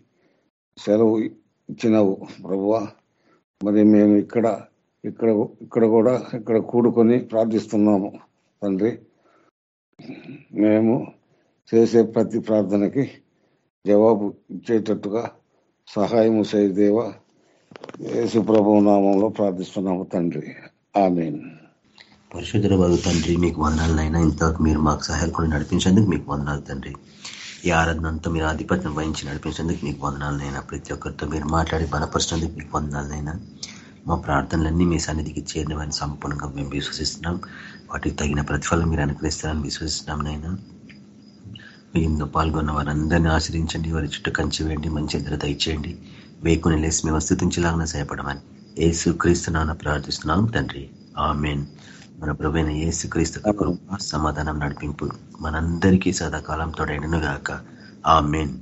సెలవు ఇచ్చినావు ప్రభువ. మరి మేము ఇక్కడ ఇక్కడ ఇక్కడ కూడా ఇక్కడ కూడుకొని ప్రార్థిస్తున్నాము తండ్రి. మేము చేసే ప్రతి ప్రార్థనకి జవాబు ఇచ్చేటట్టుగా సహాయము దేవ. యేసు ప్రభు నామంలో ప్రార్థిస్తున్నాము తండ్రి. ఆమెను. పరిశుద్ధుల బాబు తండ్రి మీకు వందనాలనైనా ఇంతవరకు మీరు మాకు సహాయకుడు నడిపించేందుకు మీకు వందనాలు తండ్రి. ఈ ఆరాధనంతో మీరు ఆధిపత్యం వహించి నడిపించేందుకు మీకు వందనాలనైనా. ప్రతి ఒక్కరితో మీరు మాట్లాడి బలపరిచినందుకు మీకు వందనాలనైనా. మా ప్రార్థనలన్నీ మీ సన్నిధికి చేరినవని సంపూర్ణంగా మేము విశ్వసిస్తున్నాం. వాటికి తగిన ప్రతిఫలం మీరు అనుగ్రహిస్తారని విశ్వసిస్తున్నాం నైనా. మీ ఇందులో పాల్గొన్న వారందరినీ ఆశ్రయించండి. వారి చుట్టూ కంచి వేయండి. మంచి ఇద్దరు దయచేయండి. వేకుని లేసి మేము స్థుతించలాగానే సహాయపడమని ఏసు క్రీస్తున్నా ప్రార్థిస్తున్నాం తండ్రి. ఆమెన్. మన ప్రభుత్వ ఏసుక్రీస్తు కృప సమాధానం నడిపింపు మనందరికీ సదాకాలం తోడైనను గాక. ఆ మెయిన్